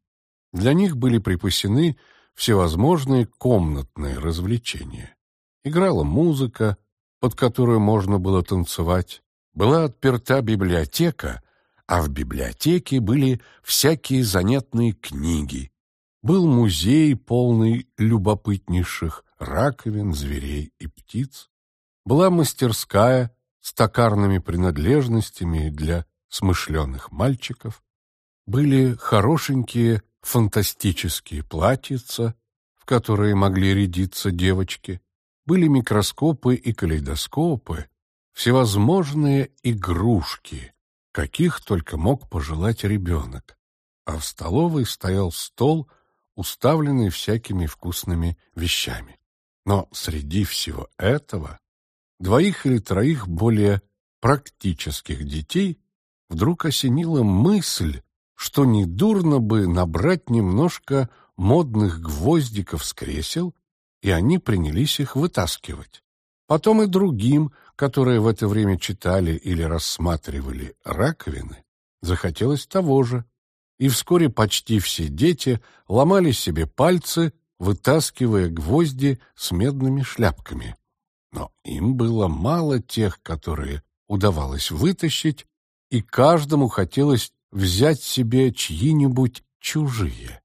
Для них были припасены всевозможные комнатные развлечения. Играла музыка, под которую можно было танцевать, была отперта библиотека, а в библиотеке были всякие занятные книги. Был музей, полный любопытнейших раковин, зверей и птиц. Была мастерская с токарными принадлежностями для смышленых мальчиков, были хорошенькие фантастические платьица, в которые могли рядиться девочки, были микроскопы и калейдоскопы, всевозможные игрушки, каких только мог пожелать ребенок, а в столовой стоял стол, уставленный всякими вкусными вещами. Но среди всего этого двоих или троих более практических детей вдруг осенила мысль, что недурно бы набрать немножко модных гвоздиков с кресел, и они принялись их вытаскивать. Потом и другим, которые в это время читали или рассматривали раковины, захотелось того же, и вскоре почти все дети ломали себе пальцы, вытаскивая гвозди с медными шляпками. Но им было мало тех, которые удавалось вытащить, и каждому хотелось взять себе чьи-нибудь чужие.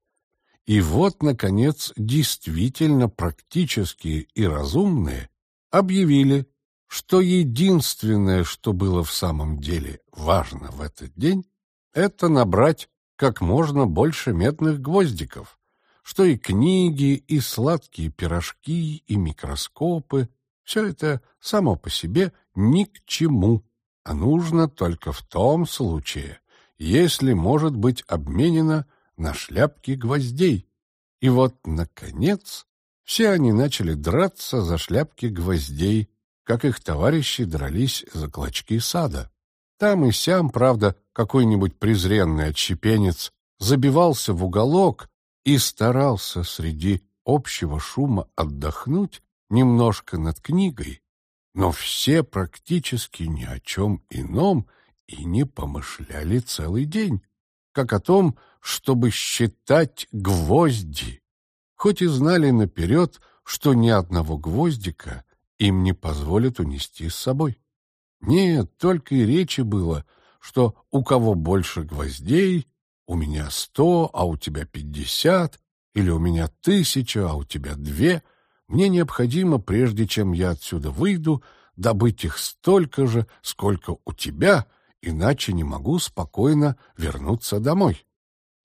И вот, наконец, действительно практические и разумные объявили, что единственное, что было в самом деле важно в этот день, это набрать как можно больше медных гвоздиков, что и книги, и сладкие пирожки, и микроскопы — все это само по себе ни к чему а нужно только в том случае, если может быть обменено на шляпки гвоздей. И вот, наконец, все они начали драться за шляпки гвоздей, как их товарищи дрались за клочки сада. Там и сям, правда, какой-нибудь презренный отщепенец забивался в уголок и старался среди общего шума отдохнуть немножко над книгой, но все практически ни о чем ином и не помышляли целый день, как о том, чтобы считать гвозди, хоть и знали наперед, что ни одного гвоздика им не позволят унести с собой. Нет, только и речи было, что у кого больше гвоздей, у меня сто, а у тебя пятьдесят, или у меня тысяча, а у тебя две, мне необходимо, прежде чем я отсюда выйду, добыть их столько же, сколько у тебя, иначе не могу спокойно вернуться домой.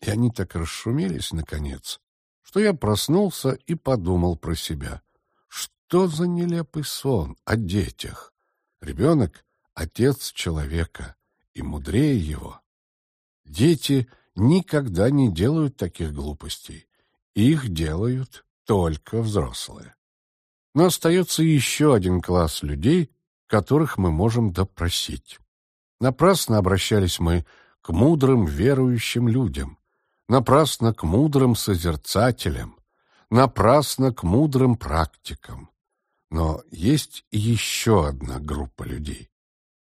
И они так расшумелись, наконец, что я проснулся и подумал про себя. Что за нелепый сон о детях? Ребенок — отец человека, и мудрее его. Дети никогда не делают таких глупостей. Их делают только взрослые. Но остается еще один класс людей, которых мы можем допросить. Напрасно обращались мы к мудрым верующим людям, напрасно к мудрым созерцателям, напрасно к мудрым практикам. Но есть еще одна группа людей.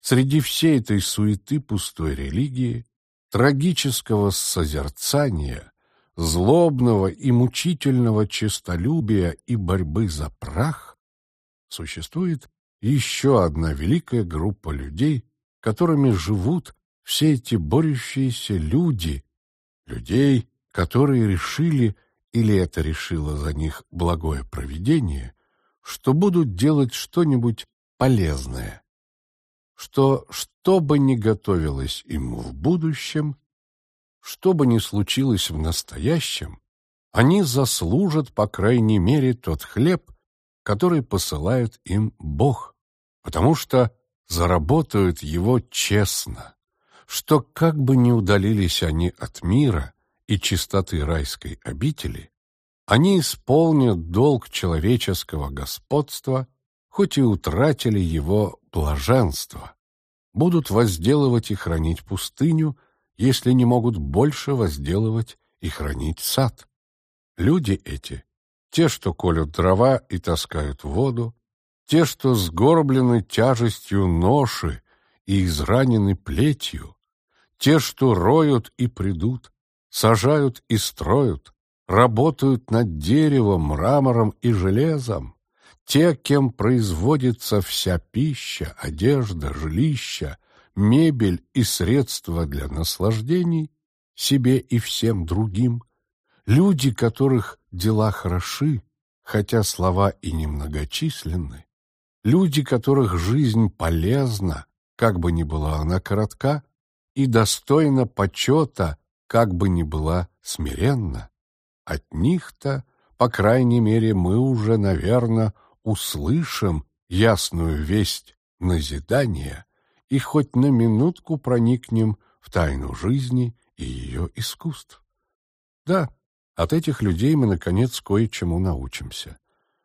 Среди всей этой суеты пустой религии, трагического созерцания, злобного и мучительного честолюбия и борьбы за прах, существует еще одна великая группа людей, которыми живут все эти борющиеся люди, людей, которые решили, или это решило за них благое провидение, что будут делать что-нибудь полезное, что что бы ни готовилось им в будущем, что бы ни случилось в настоящем, они заслужат, по крайней мере, тот хлеб, который посылает им Бог, потому что заработают его честно, что как бы ни удалились они от мира и чистоты райской обители, они исполнят долг человеческого господства, хоть и утратили его блаженство, будут возделывать и хранить пустыню, если не могут больше возделывать и хранить сад. Люди эти те, что колют дрова и таскают воду, те, что сгорблены тяжестью ноши и изранены плетью, те, что роют и придут, сажают и строят, работают над деревом, мрамором и железом, те, кем производится вся пища, одежда, жилища, мебель и средства для наслаждений себе и всем другим, Люди, которых дела хороши, хотя слова и немногочисленны, люди, которых жизнь полезна, как бы ни была она коротка, и достойна почета, как бы ни была смиренна, от них-то, по крайней мере, мы уже, наверное, услышим ясную весть назидания и хоть на минутку проникнем в тайну жизни и ее искусств. Да, от этих людей мы, наконец, кое-чему научимся.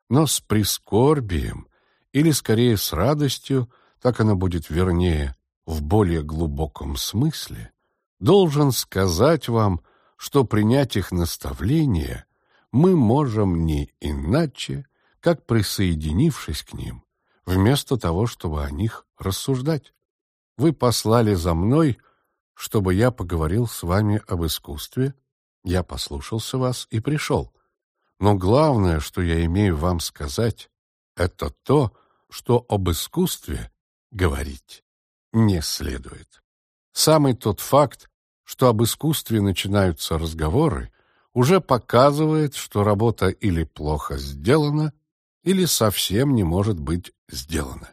Но с прискорбием, или скорее с радостью, так оно будет вернее, в более глубоком смысле, должен сказать вам, что принять их наставления мы можем не иначе, как присоединившись к ним, вместо того, чтобы о них рассуждать. Вы послали за мной, чтобы я поговорил с вами об искусстве, я послушался вас и пришел. Но главное, что я имею вам сказать, это то, что об искусстве говорить не следует. Самый тот факт, что об искусстве начинаются разговоры, уже показывает, что работа или плохо сделана, или совсем не может быть сделана.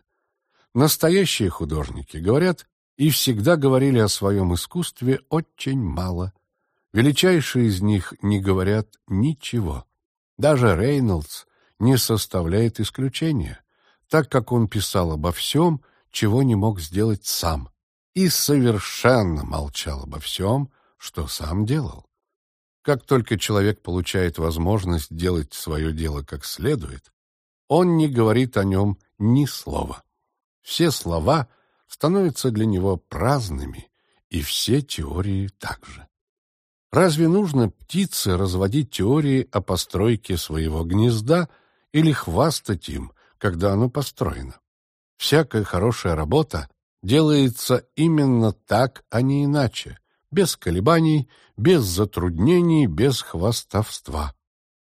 Настоящие художники говорят и всегда говорили о своем искусстве очень мало. Величайшие из них не говорят ничего. Даже Рейнольдс не составляет исключения, так как он писал обо всем, чего не мог сделать сам, и совершенно молчал обо всем, что сам делал. Как только человек получает возможность делать свое дело как следует, он не говорит о нем ни слова. Все слова становятся для него праздными, и все теории также. Разве нужно птице разводить теории о постройке своего гнезда или хвастать им, когда оно построено? Всякая хорошая работа делается именно так, а не иначе, без колебаний, без затруднений, без хвастовства.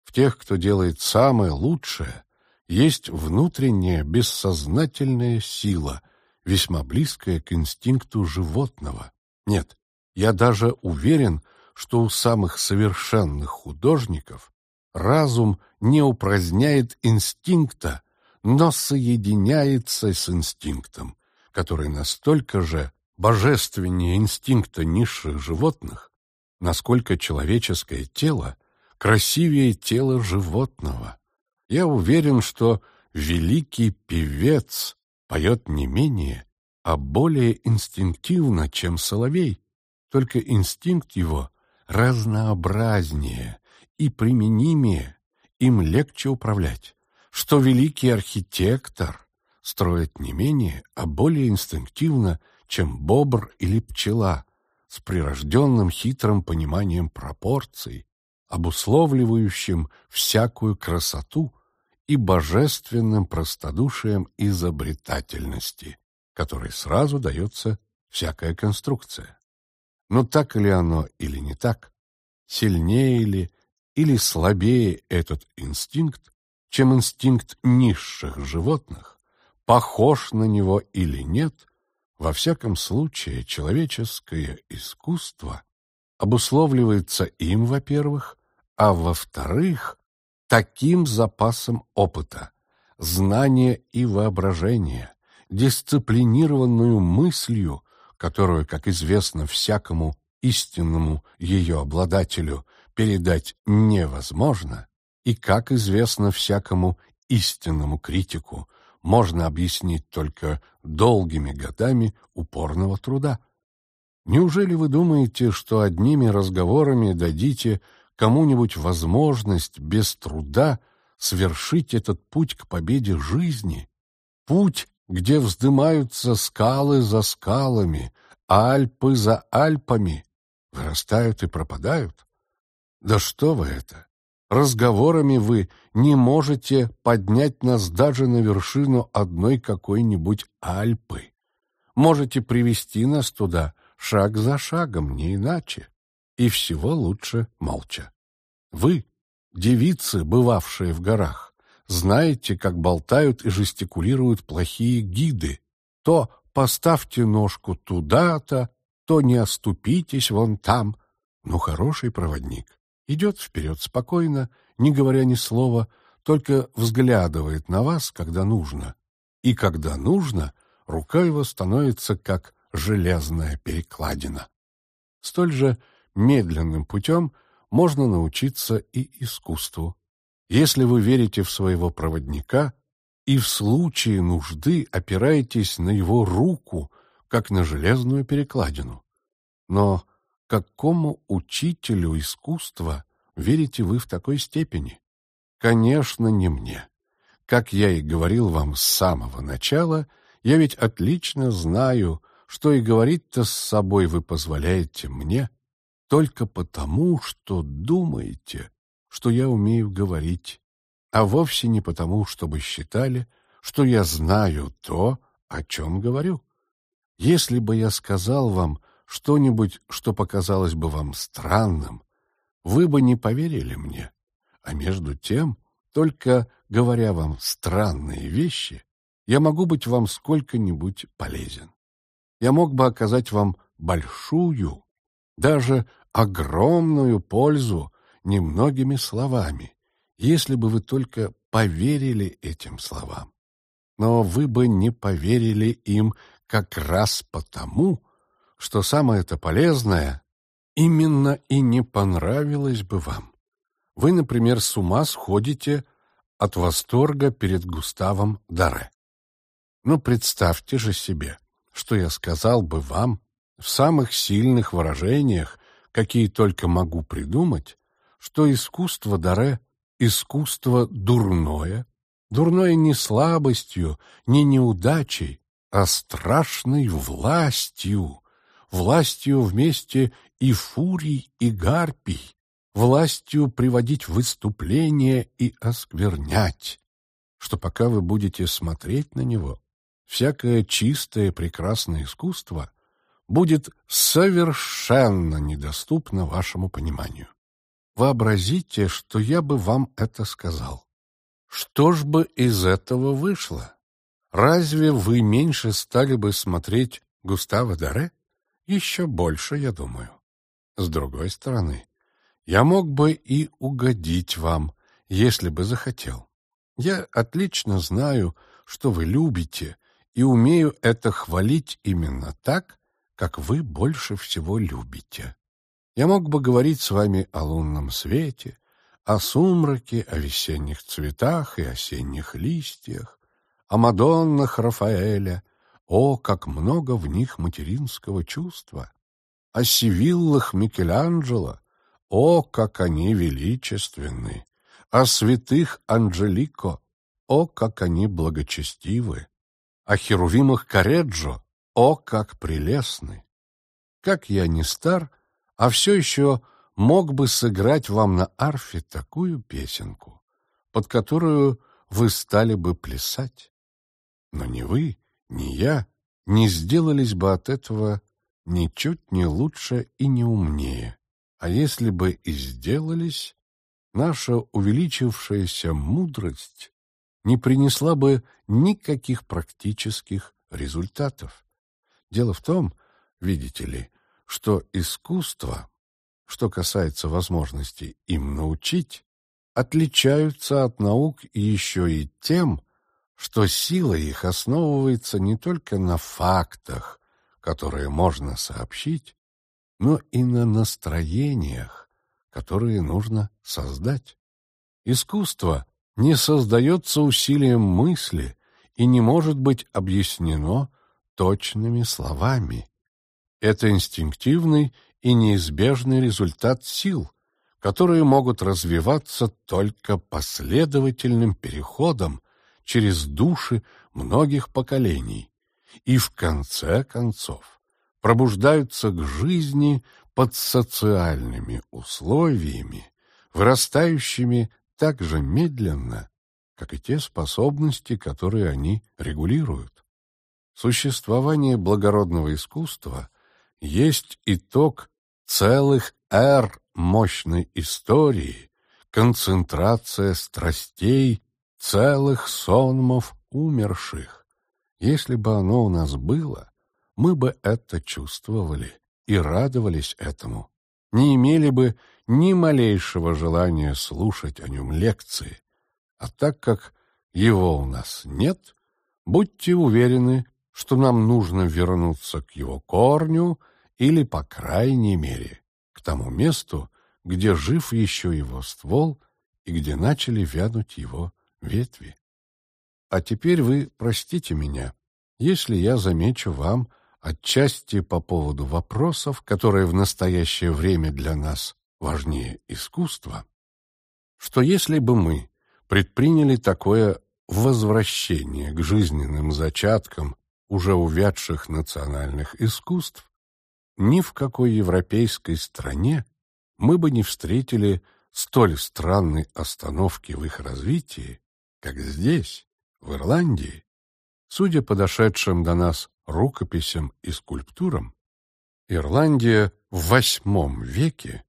В тех, кто делает самое лучшее, есть внутренняя бессознательная сила, весьма близкая к инстинкту животного, Нет, я даже уверен, что у самых совершенных художников разум не упраздняет инстинкта, но соединяется с инстинктом, который настолько же божественнее инстинкта низших животных, насколько человеческое тело красивее тела животного. Я уверен, что великий певец поет не менее, а более инстинктивно, чем соловей, только инстинкт его разнообразнее и применимее, им легче управлять, что великий архитектор строит не менее, а более инстинктивно, чем бобр или пчела, с прирожденным хитрым пониманием пропорций, обусловливающим всякую красоту и божественным простодушием изобретательности, которой сразу дается всякая конструкция. Но так ли оно или не так, сильнее ли или слабее этот инстинкт, чем инстинкт низших животных, похож на него или нет, во всяком случае человеческое искусство обусловливается им, во-первых, а во-вторых, таким запасом опыта, знания и воображения, дисциплинированную мыслью, которую, как известно всякому истинному ее обладателю, передать невозможно, и, как известно всякому истинному критику, можно объяснить только долгими годами упорного труда. Неужели вы думаете, что одними разговорами дадите кому-нибудь возможность без труда свершить этот путь к победе жизни? Путь, где вздымаются скалы за скалами, Альпы за Альпами, вырастают и пропадают? Да что вы это! Разговорами вы не можете поднять нас даже на вершину одной какой-нибудь Альпы. Можете привести нас туда шаг за шагом, не иначе. И всего лучше молча. Вы, девицы, бывавшие в горах, знаете, как болтают и жестикулируют плохие гиды. То поставьте ножку туда-то, то не оступитесь вон там. Но хороший проводник идет вперед спокойно, не говоря ни слова, только взглядывает на вас, когда нужно. И когда нужно, рука его становится как железная перекладина. Столь же медленным путем можно научиться и искусству. Если вы верите в своего проводника и в случае нужды опираетесь на его руку, как на железную перекладину. Но какому учителю искусства верите вы в такой степени? Конечно, не мне. Как я и говорил вам с самого начала, я ведь отлично знаю, что и говорить-то с собой вы позволяете мне только потому, что думаете, что я умею говорить, а вовсе не потому, чтобы считали, что я знаю то, о чем говорю. Если бы я сказал вам что-нибудь, что показалось бы вам странным, вы бы не поверили мне. А между тем, только говоря вам странные вещи, я могу быть вам сколько-нибудь полезен я мог бы оказать вам большую, даже огромную пользу немногими словами, если бы вы только поверили этим словам. Но вы бы не поверили им как раз потому, что самое это полезное именно и не понравилось бы вам. Вы, например, с ума сходите от восторга перед Густавом Даре. Но представьте же себе, что я сказал бы вам в самых сильных выражениях, какие только могу придумать, что искусство Даре — искусство дурное, дурное не слабостью, не неудачей, а страшной властью, властью вместе и фурий, и гарпий, властью приводить выступления и осквернять, что пока вы будете смотреть на него, всякое чистое прекрасное искусство будет совершенно недоступно вашему пониманию. Вообразите, что я бы вам это сказал. Что ж бы из этого вышло? Разве вы меньше стали бы смотреть Густава Даре? Еще больше, я думаю. С другой стороны, я мог бы и угодить вам, если бы захотел. Я отлично знаю, что вы любите, и умею это хвалить именно так, как вы больше всего любите. Я мог бы говорить с вами о лунном свете, о сумраке, о весенних цветах и осенних листьях, о Мадоннах Рафаэля, о, как много в них материнского чувства, о Сивиллах Микеланджело, о, как они величественны, о святых Анджелико, о, как они благочестивы, о херувимах Кареджо, о, как прелестны. Как я не стар, а все еще мог бы сыграть вам на арфе такую песенку, под которую вы стали бы плясать. Но ни вы, ни я не сделались бы от этого ничуть не лучше и не умнее. А если бы и сделались, наша увеличившаяся мудрость не принесла бы никаких практических результатов. Дело в том, видите ли, что искусство, что касается возможности им научить, отличаются от наук еще и тем, что сила их основывается не только на фактах, которые можно сообщить, но и на настроениях, которые нужно создать. Искусство не создается усилием мысли и не может быть объяснено точными словами. Это инстинктивный и неизбежный результат сил, которые могут развиваться только последовательным переходом через души многих поколений и в конце концов пробуждаются к жизни под социальными условиями, вырастающими так же медленно, как и те способности, которые они регулируют. Существование благородного искусства есть итог целых эр мощной истории, концентрация страстей целых сонмов умерших. Если бы оно у нас было, мы бы это чувствовали и радовались этому, не имели бы ни малейшего желания слушать о нем лекции. А так как его у нас нет, будьте уверены, что нам нужно вернуться к его корню или, по крайней мере, к тому месту, где жив еще его ствол и где начали вянуть его ветви. А теперь вы простите меня, если я замечу вам отчасти по поводу вопросов, которые в настоящее время для нас важнее искусства, что если бы мы предприняли такое возвращение к жизненным зачаткам уже увядших национальных искусств, ни в какой европейской стране мы бы не встретили столь странной остановки в их развитии, как здесь, в Ирландии. Судя по дошедшим до нас рукописям и скульптурам, Ирландия в восьмом веке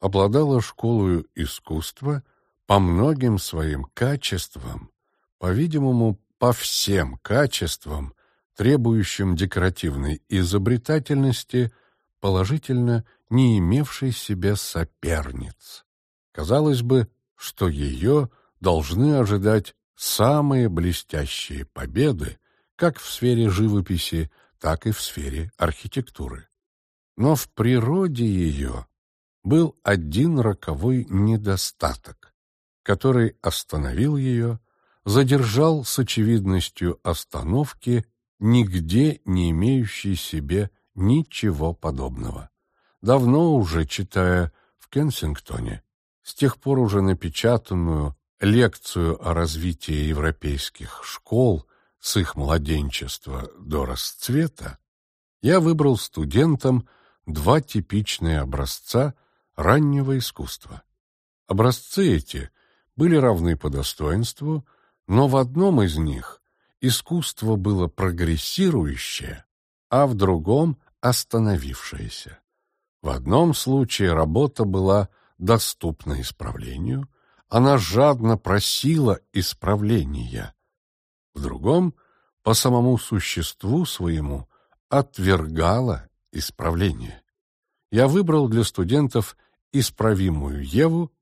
обладала школою искусства по многим своим качествам, по-видимому, по всем качествам, требующим декоративной изобретательности, положительно не имевшей себе соперниц. Казалось бы, что ее должны ожидать самые блестящие победы как в сфере живописи, так и в сфере архитектуры. Но в природе ее был один роковой недостаток, который остановил ее, задержал с очевидностью остановки нигде не имеющий себе ничего подобного. Давно уже читая в Кенсингтоне, с тех пор уже напечатанную лекцию о развитии европейских школ с их младенчества до расцвета, я выбрал студентам два типичные образца раннего искусства. Образцы эти были равны по достоинству, но в одном из них искусство было прогрессирующее, а в другом — остановившееся. В одном случае работа была доступна исправлению, она жадно просила исправления. В другом, по самому существу своему, отвергала исправления. Я выбрал для студентов исправимую Еву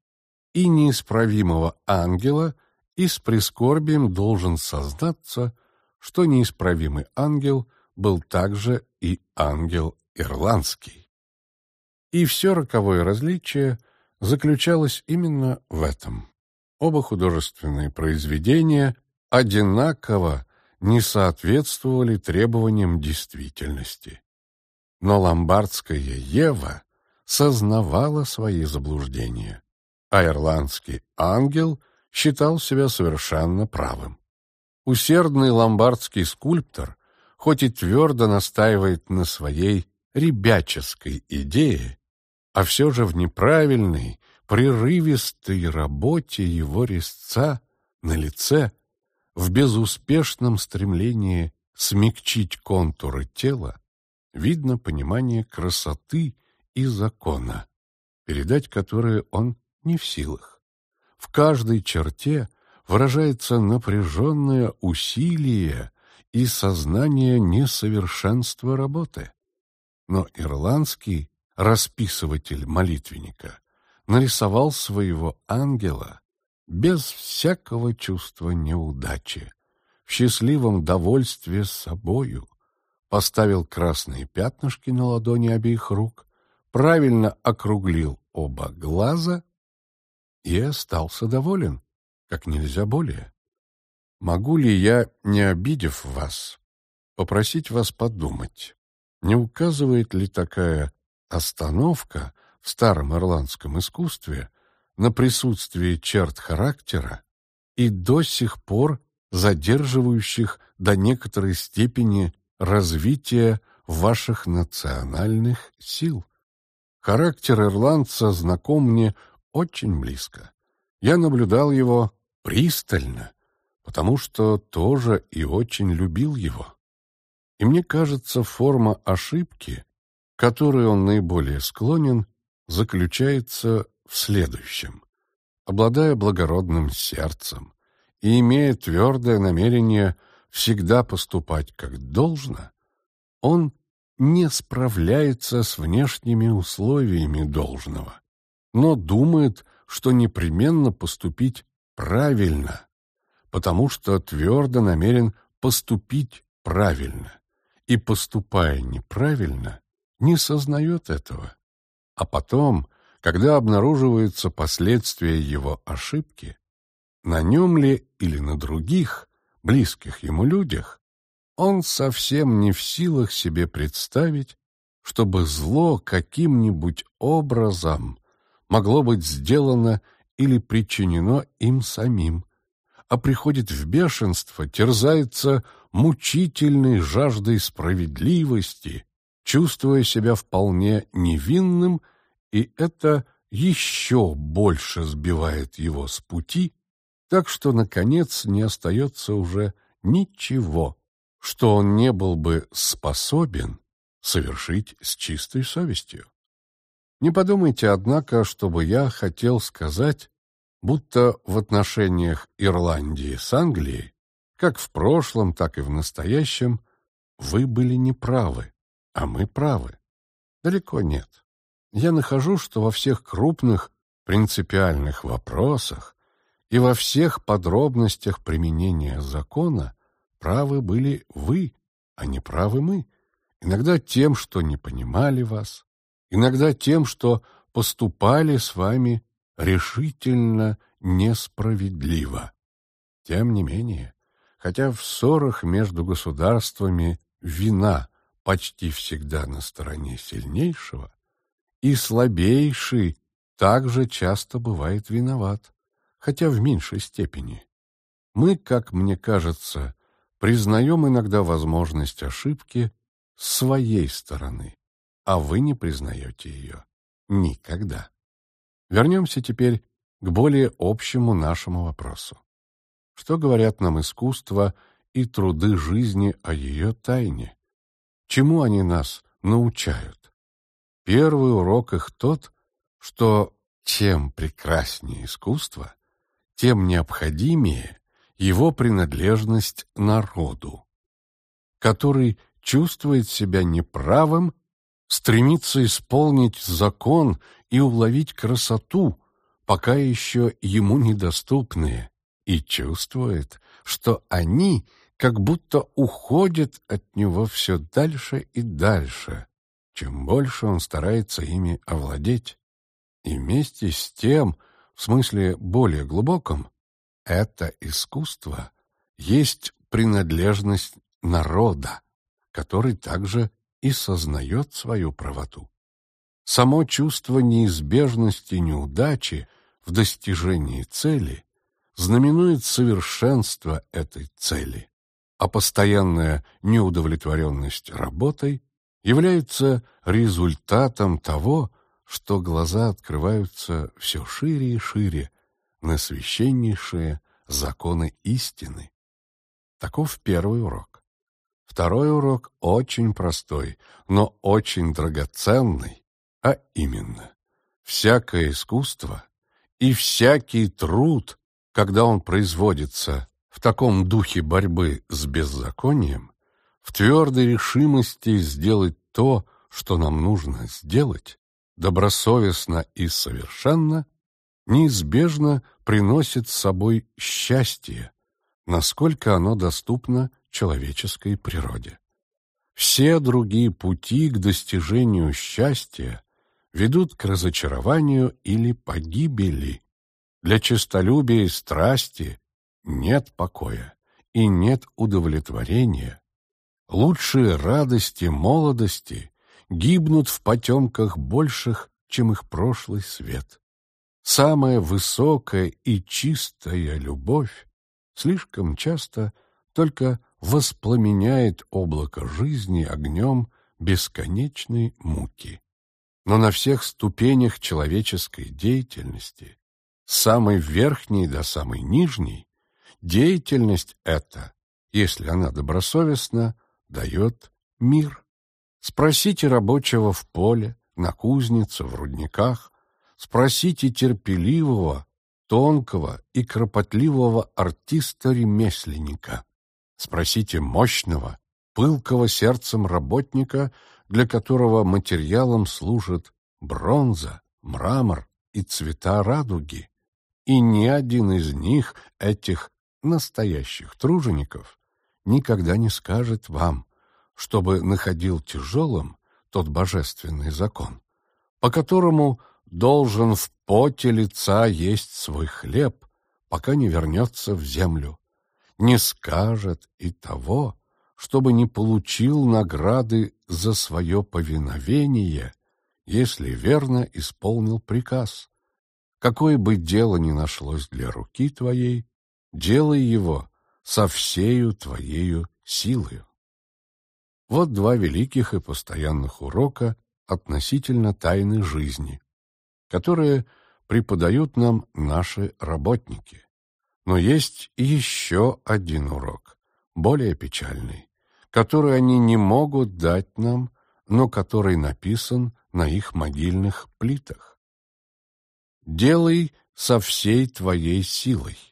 и неисправимого ангела и с прискорбием должен сознаться, что неисправимый ангел был также и ангел ирландский. И все роковое различие заключалось именно в этом. Оба художественные произведения одинаково не соответствовали требованиям действительности. Но ломбардская Ева сознавала свои заблуждения, а ирландский ангел считал себя совершенно правым. Усердный ломбардский скульптор, хоть и твердо настаивает на своей ребяческой идее, а все же в неправильной, прерывистой работе его резца на лице, в безуспешном стремлении смягчить контуры тела, видно понимание красоты и закона, передать которые он не в силах. В каждой черте выражается напряженное усилие и сознание несовершенства работы. Но ирландский расписыватель молитвенника нарисовал своего ангела без всякого чувства неудачи, в счастливом довольстве собою, поставил красные пятнышки на ладони обеих рук, правильно округлил оба глаза и остался доволен, как нельзя более. Могу ли я, не обидев вас, попросить вас подумать, не указывает ли такая остановка в старом ирландском искусстве на присутствие черт характера и до сих пор задерживающих до некоторой степени развития ваших национальных сил. Характер ирландца знаком мне очень близко. Я наблюдал его пристально, потому что тоже и очень любил его. И мне кажется, форма ошибки, которой он наиболее склонен, заключается в следующем. Обладая благородным сердцем и имея твердое намерение всегда поступать как должно, он не справляется с внешними условиями должного, но думает, что непременно поступить правильно, потому что твердо намерен поступить правильно, и, поступая неправильно, не сознает этого. А потом, когда обнаруживаются последствия его ошибки, на нем ли или на других, близких ему людях, он совсем не в силах себе представить, чтобы зло каким-нибудь образом могло быть сделано или причинено им самим, а приходит в бешенство, терзается мучительной жаждой справедливости, чувствуя себя вполне невинным, и это еще больше сбивает его с пути, так что, наконец, не остается уже ничего, что он не был бы способен совершить с чистой совестью. Не подумайте, однако, чтобы я хотел сказать, будто в отношениях Ирландии с Англией, как в прошлом, так и в настоящем, вы были неправы, а мы правы. Далеко нет. Я нахожу, что во всех крупных принципиальных вопросах и во всех подробностях применения закона правы были вы, а не правы мы. Иногда тем, что не понимали вас, иногда тем, что поступали с вами решительно несправедливо. Тем не менее, хотя в ссорах между государствами вина почти всегда на стороне сильнейшего, и слабейший также часто бывает виноват, хотя в меньшей степени. Мы, как мне кажется, признаем иногда возможность ошибки с своей стороны, а вы не признаете ее никогда. Вернемся теперь к более общему нашему вопросу. Что говорят нам искусство и труды жизни о ее тайне? Чему они нас научают? Первый урок их тот, что чем прекраснее искусство, тем необходимее его принадлежность народу, который чувствует себя неправым стремится исполнить закон и уловить красоту, пока еще ему недоступные, и чувствует, что они как будто уходят от него все дальше и дальше, чем больше он старается ими овладеть. И вместе с тем, в смысле более глубоком, это искусство есть принадлежность народа, который также и сознает свою правоту. Само чувство неизбежности неудачи в достижении цели знаменует совершенство этой цели, а постоянная неудовлетворенность работой является результатом того, что глаза открываются все шире и шире на священнейшие законы истины. Таков первый урок. Второй урок очень простой, но очень драгоценный, а именно, всякое искусство и всякий труд, когда он производится в таком духе борьбы с беззаконием, в твердой решимости сделать то, что нам нужно сделать, добросовестно и совершенно, неизбежно приносит с собой счастье, насколько оно доступно человеческой природе. Все другие пути к достижению счастья ведут к разочарованию или погибели. Для честолюбия и страсти нет покоя и нет удовлетворения. Лучшие радости молодости гибнут в потемках больших, чем их прошлый свет. Самая высокая и чистая любовь слишком часто только воспламеняет облако жизни огнем бесконечной муки. Но на всех ступенях человеческой деятельности, с самой верхней до самой нижней, деятельность эта, если она добросовестна, дает мир. Спросите рабочего в поле, на кузнице, в рудниках, спросите терпеливого, тонкого и кропотливого артиста-ремесленника. Спросите мощного, пылкого сердцем работника, для которого материалом служат бронза, мрамор и цвета радуги. И ни один из них, этих настоящих тружеников, никогда не скажет вам, чтобы находил тяжелым тот божественный закон, по которому должен в поте лица есть свой хлеб, пока не вернется в землю, не скажет и того, чтобы не получил награды за свое повиновение, если верно исполнил приказ. Какое бы дело ни нашлось для руки твоей, делай его со всею твоею силою. Вот два великих и постоянных урока относительно тайны жизни, которые преподают нам наши работники. Но есть еще один урок, более печальный, который они не могут дать нам, но который написан на их могильных плитах. «Делай со всей твоей силой».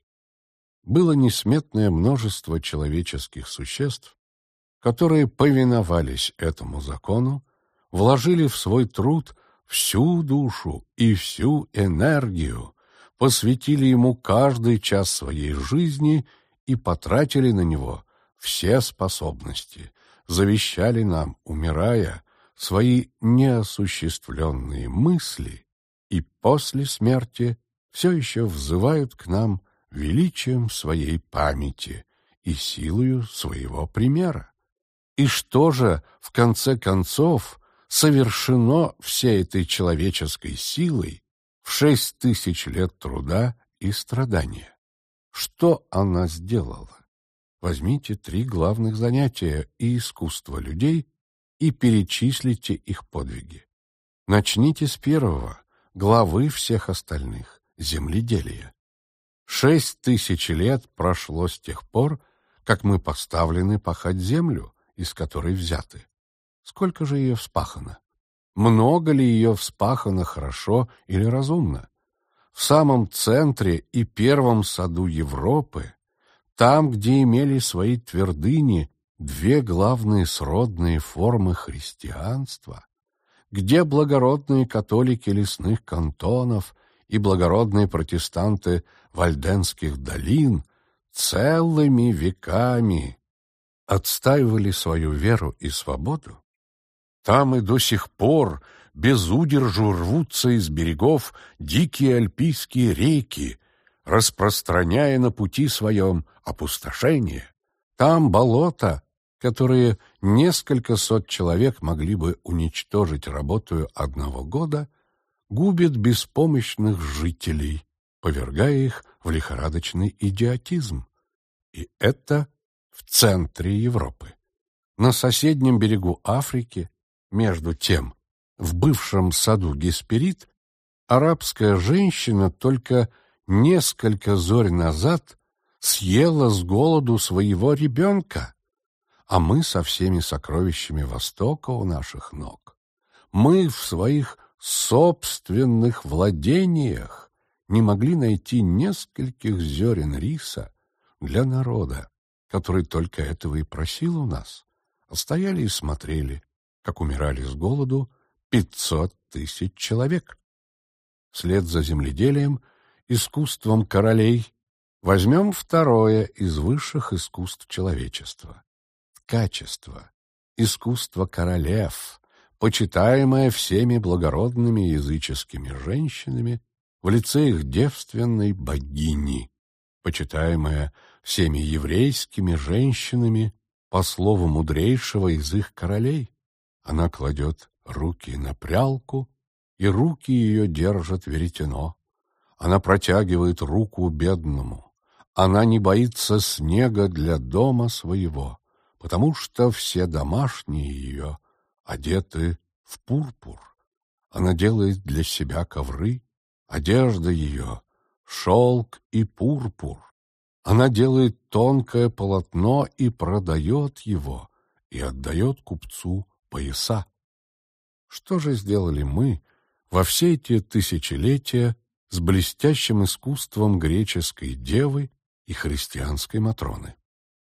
Было несметное множество человеческих существ, которые повиновались этому закону, вложили в свой труд всю душу и всю энергию, посвятили ему каждый час своей жизни и потратили на него все способности, завещали нам, умирая, свои неосуществленные мысли и после смерти все еще взывают к нам величием своей памяти и силою своего примера. И что же, в конце концов, совершено всей этой человеческой силой в шесть тысяч лет труда и страдания? Что она сделала? Возьмите три главных занятия и искусства людей и перечислите их подвиги. Начните с первого, главы всех остальных — земледелия. Шесть тысяч лет прошло с тех пор, как мы поставлены пахать землю, из которой взяты. Сколько же ее вспахано? Много ли ее вспахано хорошо или разумно? В самом центре и первом саду Европы, там, где имели свои твердыни две главные сродные формы христианства, где благородные католики лесных кантонов и благородные протестанты вальденских долин целыми веками отстаивали свою веру и свободу, там и до сих пор без удержу рвутся из берегов дикие альпийские реки, распространяя на пути своем опустошение. Там болота, которые несколько сот человек могли бы уничтожить работаю одного года, губят беспомощных жителей, повергая их в лихорадочный идиотизм. И это в центре Европы. На соседнем берегу Африки, между тем, в бывшем саду Гесперид, арабская женщина только несколько зорь назад съела с голоду своего ребенка, а мы со всеми сокровищами Востока у наших ног. Мы в своих собственных владениях не могли найти нескольких зерен риса для народа, который только этого и просил у нас, а стояли и смотрели, как умирали с голоду пятьсот тысяч человек. Вслед за земледелием, искусством королей, возьмем второе из высших искусств человечества — ткачество, искусство королев, почитаемое всеми благородными языческими женщинами в лице их девственной богини, почитаемое всеми еврейскими женщинами по слову мудрейшего из их королей. Она кладет руки на прялку, и руки ее держат веретено. Она протягивает руку бедному. Она не боится снега для дома своего, потому что все домашние ее одеты в пурпур. Она делает для себя ковры, одежда ее — шелк и пурпур. Она делает тонкое полотно и продает его, и отдает купцу пояса. Что же сделали мы во все эти тысячелетия с блестящим искусством греческой девы и христианской Матроны?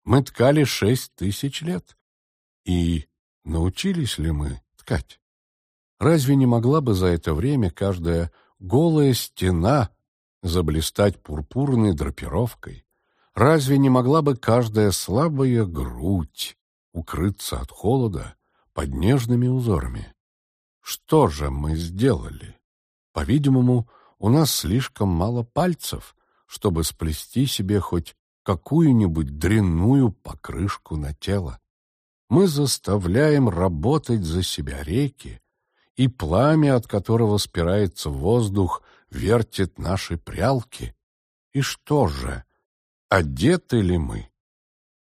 Мы ткали шесть тысяч лет. И научились ли мы ткать? Разве не могла бы за это время каждая голая стена заблистать пурпурной драпировкой? Разве не могла бы каждая слабая грудь укрыться от холода под нежными узорами? Что же мы сделали? По-видимому, у нас слишком мало пальцев, чтобы сплести себе хоть какую-нибудь дрянную покрышку на тело. Мы заставляем работать за себя реки, и пламя, от которого спирается воздух, вертит наши прялки. И что же, одеты ли мы?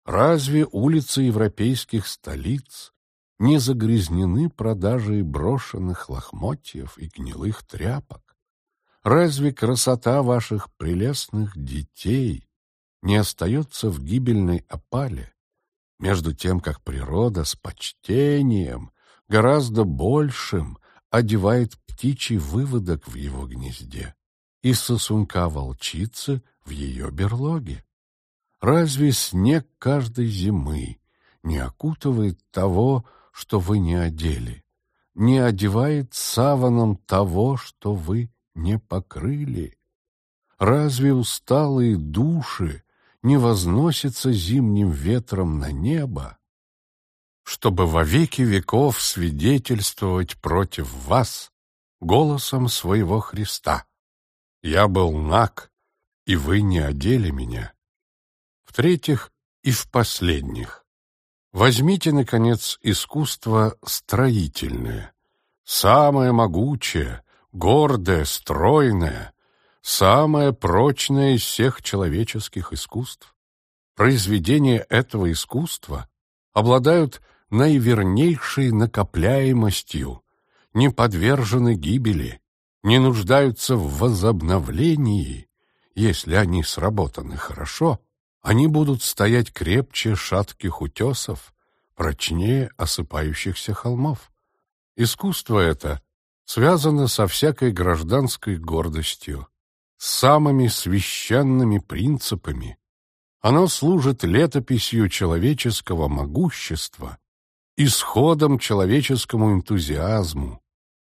Разве улицы европейских столиц не загрязнены продажей брошенных лохмотьев и гнилых тряпок? Разве красота ваших прелестных детей не остается в гибельной опале, между тем, как природа с почтением, гораздо большим, одевает птичий выводок в его гнезде и сосунка волчицы в ее берлоге? Разве снег каждой зимы не окутывает того, что вы не одели, не одевает саваном того, что вы не покрыли? Разве усталые души не возносятся зимним ветром на небо, чтобы во веки веков свидетельствовать против вас голосом своего Христа? Я был наг, и вы не одели меня. В-третьих, и в последних, Возьмите, наконец, искусство строительное, самое могучее, гордое, стройное, самое прочное из всех человеческих искусств. Произведения этого искусства обладают наивернейшей накопляемостью, не подвержены гибели, не нуждаются в возобновлении, если они сработаны хорошо — они будут стоять крепче шатких утесов, прочнее осыпающихся холмов. Искусство это связано со всякой гражданской гордостью, с самыми священными принципами. Оно служит летописью человеческого могущества, исходом человеческому энтузиазму,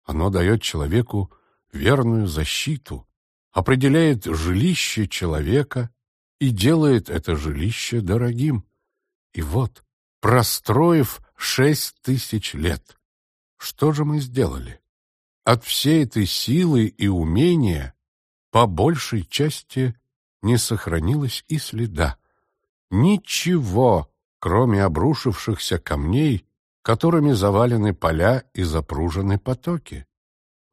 Оно дает человеку верную защиту, определяет жилище человека и делает это жилище дорогим. И вот, простроив шесть тысяч лет, что же мы сделали? От всей этой силы и умения по большей части не сохранилось и следа. Ничего, кроме обрушившихся камней, которыми завалены поля и запружены потоки.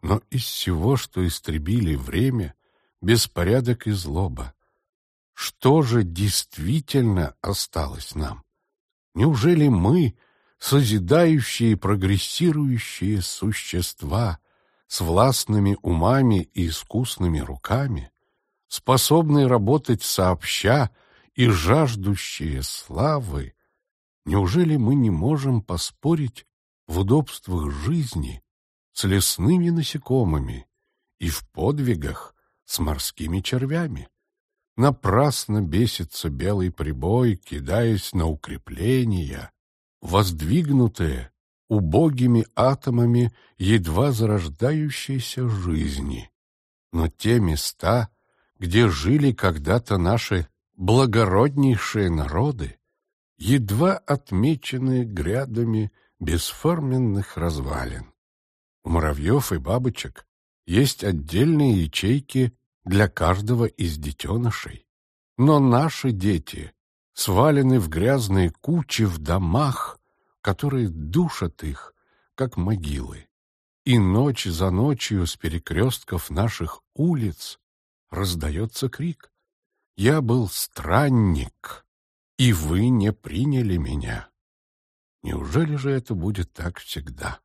Но из всего, что истребили время, беспорядок и злоба, что же действительно осталось нам? Неужели мы, созидающие и прогрессирующие существа, с властными умами и искусными руками, способные работать сообща и жаждущие славы, неужели мы не можем поспорить в удобствах жизни с лесными насекомыми и в подвигах с морскими червями? Напрасно бесится белый прибой, кидаясь на укрепления, воздвигнутые убогими атомами едва зарождающейся жизни. Но те места, где жили когда-то наши благороднейшие народы, едва отмечены грядами бесформенных развалин. У муравьев и бабочек есть отдельные ячейки для каждого из детенышей. Но наши дети свалены в грязные кучи в домах, которые душат их, как могилы. И ночь за ночью с перекрестков наших улиц раздается крик. «Я был странник, и вы не приняли меня». Неужели же это будет так всегда?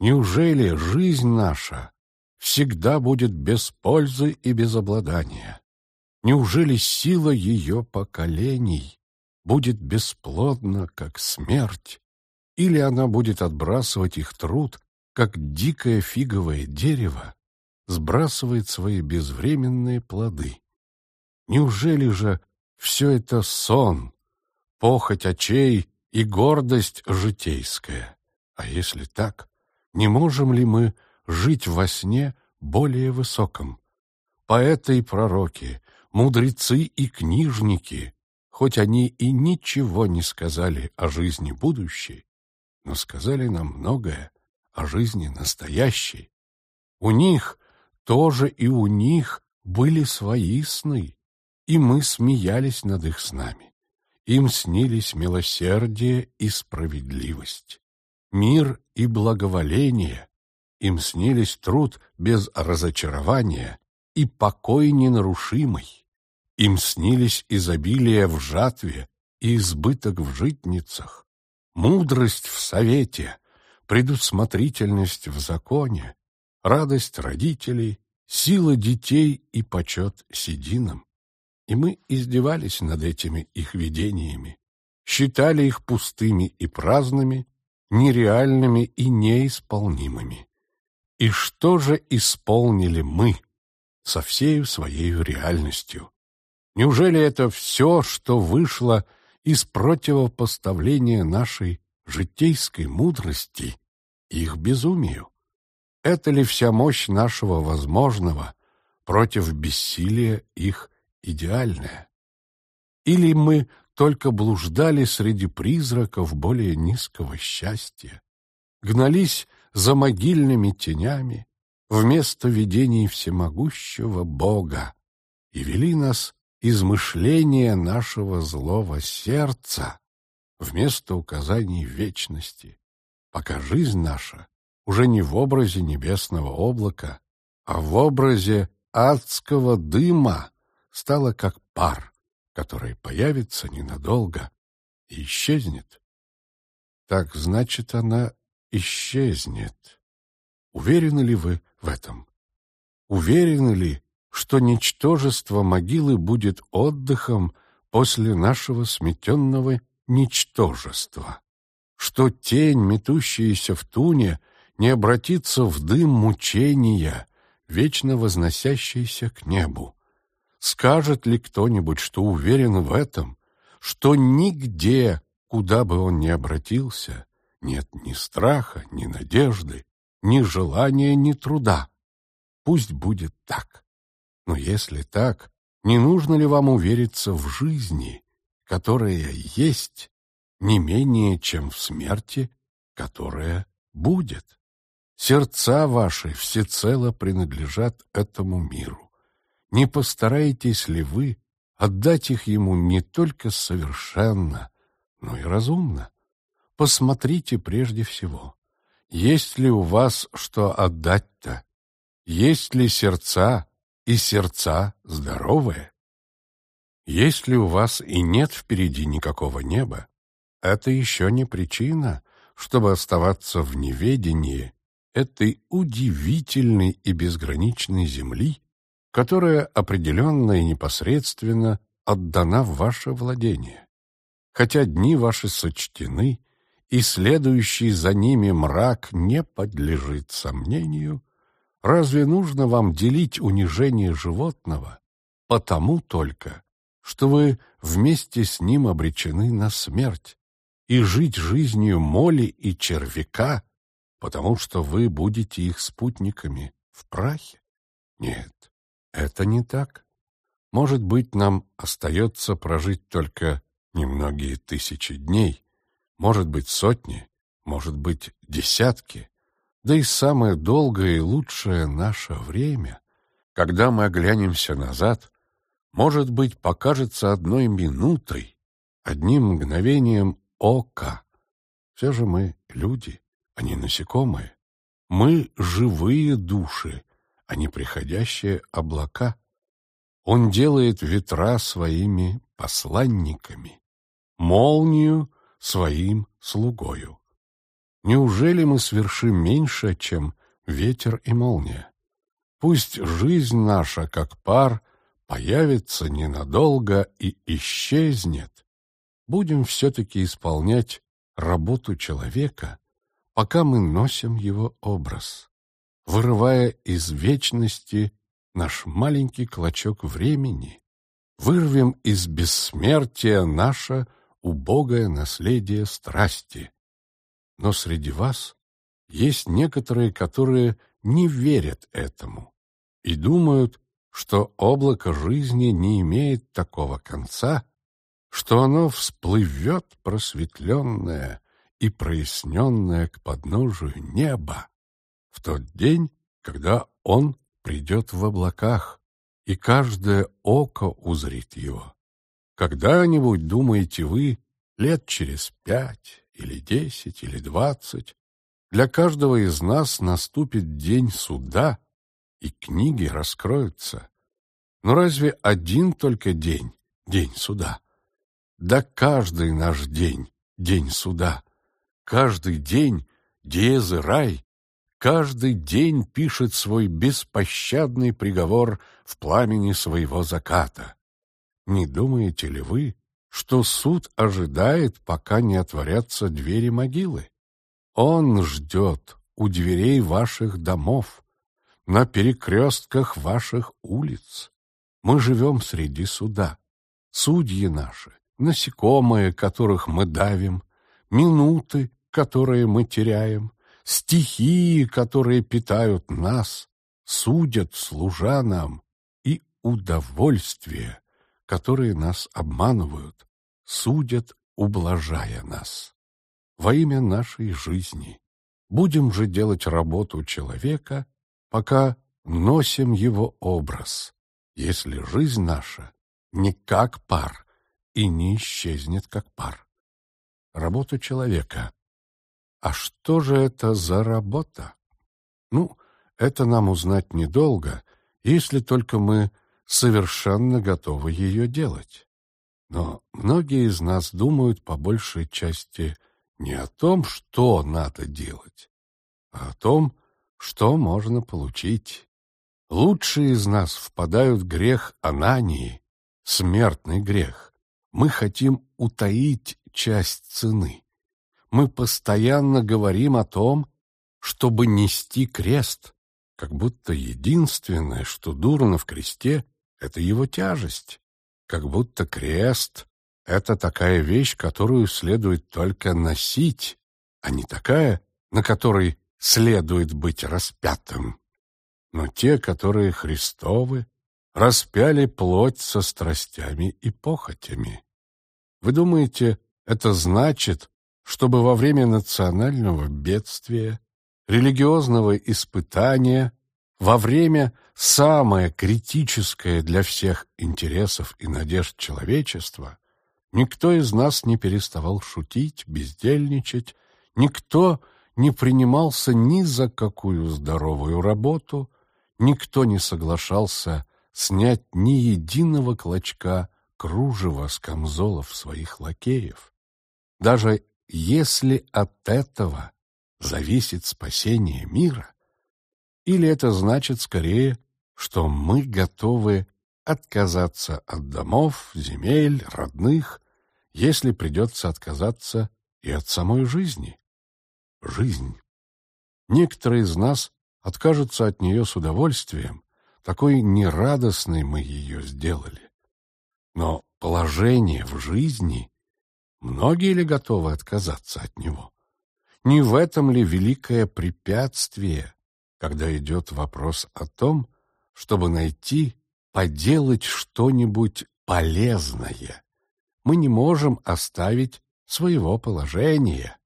Неужели жизнь наша всегда будет без пользы и без обладания? Неужели сила ее поколений будет бесплодна, как смерть, или она будет отбрасывать их труд, как дикое фиговое дерево сбрасывает свои безвременные плоды? Неужели же все это сон, похоть очей и гордость житейская? А если так, не можем ли мы жить во сне более высоком. Поэты и пророки, мудрецы и книжники, хоть они и ничего не сказали о жизни будущей, но сказали нам многое о жизни настоящей. У них тоже и у них были свои сны, и мы смеялись над их снами. Им снились милосердие и справедливость, мир и благоволение, им снились труд без разочарования и покой ненарушимый. Им снились изобилие в жатве и избыток в житницах, мудрость в совете, предусмотрительность в законе, радость родителей, сила детей и почет сединам. И мы издевались над этими их видениями, считали их пустыми и праздными, нереальными и неисполнимыми. И что же исполнили мы со всей своей реальностью? Неужели это все, что вышло из противопоставления нашей житейской мудрости их безумию? Это ли вся мощь нашего возможного против бессилия их идеальная? Или мы только блуждали среди призраков более низкого счастья, гнались за могильными тенями, вместо видений всемогущего Бога, и вели нас измышления нашего злого сердца вместо указаний вечности, пока жизнь наша уже не в образе небесного облака, а в образе адского дыма стала как пар, который появится ненадолго и исчезнет. Так значит, она исчезнет. Уверены ли вы в этом? Уверены ли, что ничтожество могилы будет отдыхом после нашего сметенного ничтожества? Что тень, метущаяся в туне, не обратится в дым мучения, вечно возносящийся к небу? Скажет ли кто-нибудь, что уверен в этом, что нигде, куда бы он ни обратился, нет ни страха, ни надежды, ни желания, ни труда. Пусть будет так. Но если так, не нужно ли вам увериться в жизни, которая есть, не менее, чем в смерти, которая будет? Сердца ваши всецело принадлежат этому миру. Не постараетесь ли вы отдать их ему не только совершенно, но и разумно? Посмотрите прежде всего, есть ли у вас что отдать-то? Есть ли сердца и сердца здоровые? Если у вас и нет впереди никакого неба, это еще не причина, чтобы оставаться в неведении этой удивительной и безграничной земли, которая определенно и непосредственно отдана в ваше владение. Хотя дни ваши сочтены, и следующий за ними мрак не подлежит сомнению, разве нужно вам делить унижение животного потому только, что вы вместе с ним обречены на смерть, и жить жизнью моли и червяка, потому что вы будете их спутниками в прахе? Нет, это не так. Может быть, нам остается прожить только немногие тысячи дней, может быть, сотни, может быть, десятки, да и самое долгое и лучшее наше время, когда мы оглянемся назад, может быть, покажется одной минутой, одним мгновением ока. Все же мы люди, а не насекомые. Мы живые души, а не приходящие облака. Он делает ветра своими посланниками, молнию своим слугою. Неужели мы свершим меньше, чем ветер и молния? Пусть жизнь наша, как пар, появится ненадолго и исчезнет. Будем все-таки исполнять работу человека, пока мы носим его образ, вырывая из вечности наш маленький клочок времени, вырвем из бессмертия наше убогое наследие страсти. Но среди вас есть некоторые, которые не верят этому и думают, что облако жизни не имеет такого конца, что оно всплывет просветленное и проясненное к подножию неба в тот день, когда он придет в облаках, и каждое око узрит его. Когда-нибудь, думаете вы, лет через пять или десять или двадцать, для каждого из нас наступит день суда, и книги раскроются. Но разве один только день — день суда? Да каждый наш день — день суда. Каждый день — диезы рай. Каждый день пишет свой беспощадный приговор в пламени своего заката. Не думаете ли вы, что суд ожидает, пока не отворятся двери могилы? Он ждет у дверей ваших домов, на перекрестках ваших улиц. Мы живем среди суда. Судьи наши, насекомые, которых мы давим, минуты, которые мы теряем, стихии, которые питают нас, судят, служа нам, и удовольствие, которые нас обманывают, судят, ублажая нас. Во имя нашей жизни будем же делать работу человека, пока носим его образ, если жизнь наша не как пар и не исчезнет как пар. Работа человека. А что же это за работа? Ну, это нам узнать недолго, если только мы совершенно готовы ее делать. Но многие из нас думают по большей части не о том, что надо делать, а о том, что можно получить. Лучшие из нас впадают в грех Анании, смертный грех. Мы хотим утаить часть цены. Мы постоянно говорим о том, чтобы нести крест, как будто единственное, что дурно в кресте, это его тяжесть, как будто крест — это такая вещь, которую следует только носить, а не такая, на которой следует быть распятым, но те, которые Христовы, распяли плоть со страстями и похотями. Вы думаете, это значит, чтобы во время национального бедствия, религиозного испытания, во время самое критическое для всех интересов и надежд человечества, никто из нас не переставал шутить, бездельничать, никто не принимался ни за какую здоровую работу, никто не соглашался снять ни единого клочка кружева с камзолов своих лакеев. Даже если от этого зависит спасение мира, или это значит скорее, что мы готовы отказаться от домов, земель, родных, если придется отказаться и от самой жизни. Жизнь. Некоторые из нас откажутся от нее с удовольствием, такой нерадостной мы ее сделали. Но положение в жизни, многие ли готовы отказаться от него? Не в этом ли великое препятствие, когда идет вопрос о том, чтобы найти, поделать что-нибудь полезное? Мы не можем оставить своего положения.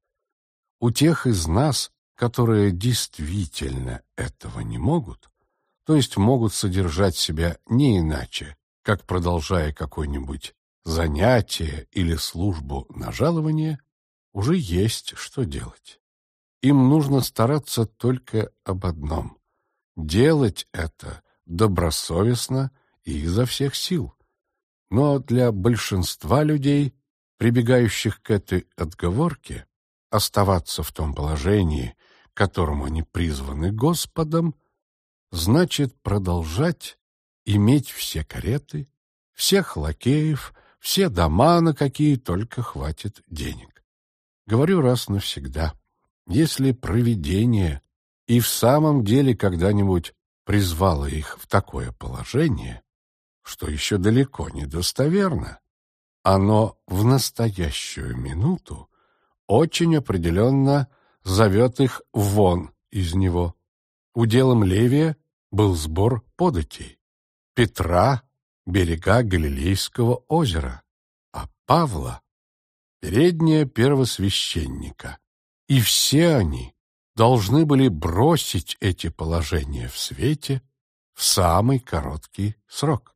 У тех из нас, которые действительно этого не могут, то есть могут содержать себя не иначе, как продолжая какое-нибудь занятие или службу на жалование, уже есть что делать. Им нужно стараться только об одном — делать это добросовестно и изо всех сил. Но для большинства людей, прибегающих к этой отговорке, оставаться в том положении, к которому они призваны Господом, значит продолжать иметь все кареты, всех лакеев, все дома, на какие только хватит денег. Говорю раз навсегда, если провидение и в самом деле когда-нибудь призвало их в такое положение, что еще далеко не достоверно, оно в настоящую минуту очень определенно зовет их вон из него. Уделом Левия был сбор податей, Петра — берега Галилейского озера, а Павла — передняя первосвященника. И все они должны были бросить эти положения в свете в самый короткий срок.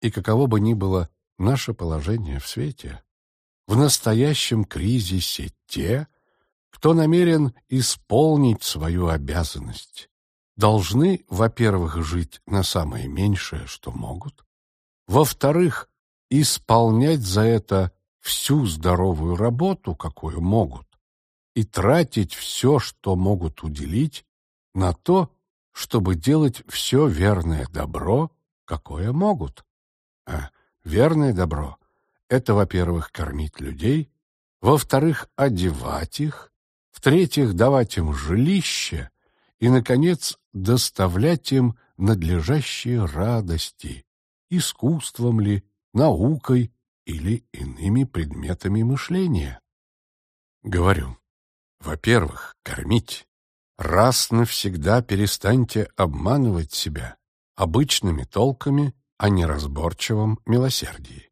И каково бы ни было наше положение в свете, в настоящем кризисе те, кто намерен исполнить свою обязанность, должны, во-первых, жить на самое меньшее, что могут, во-вторых, исполнять за это всю здоровую работу, какую могут, и тратить все, что могут уделить, на то, чтобы делать все верное добро, какое могут. А верное добро — это, во-первых, кормить людей, во-вторых, одевать их, в-третьих, давать им жилище и, наконец, доставлять им надлежащие радости, искусством ли, наукой или иными предметами мышления. Говорю, во-первых, кормить. Раз навсегда перестаньте обманывать себя обычными толками о неразборчивом милосердии.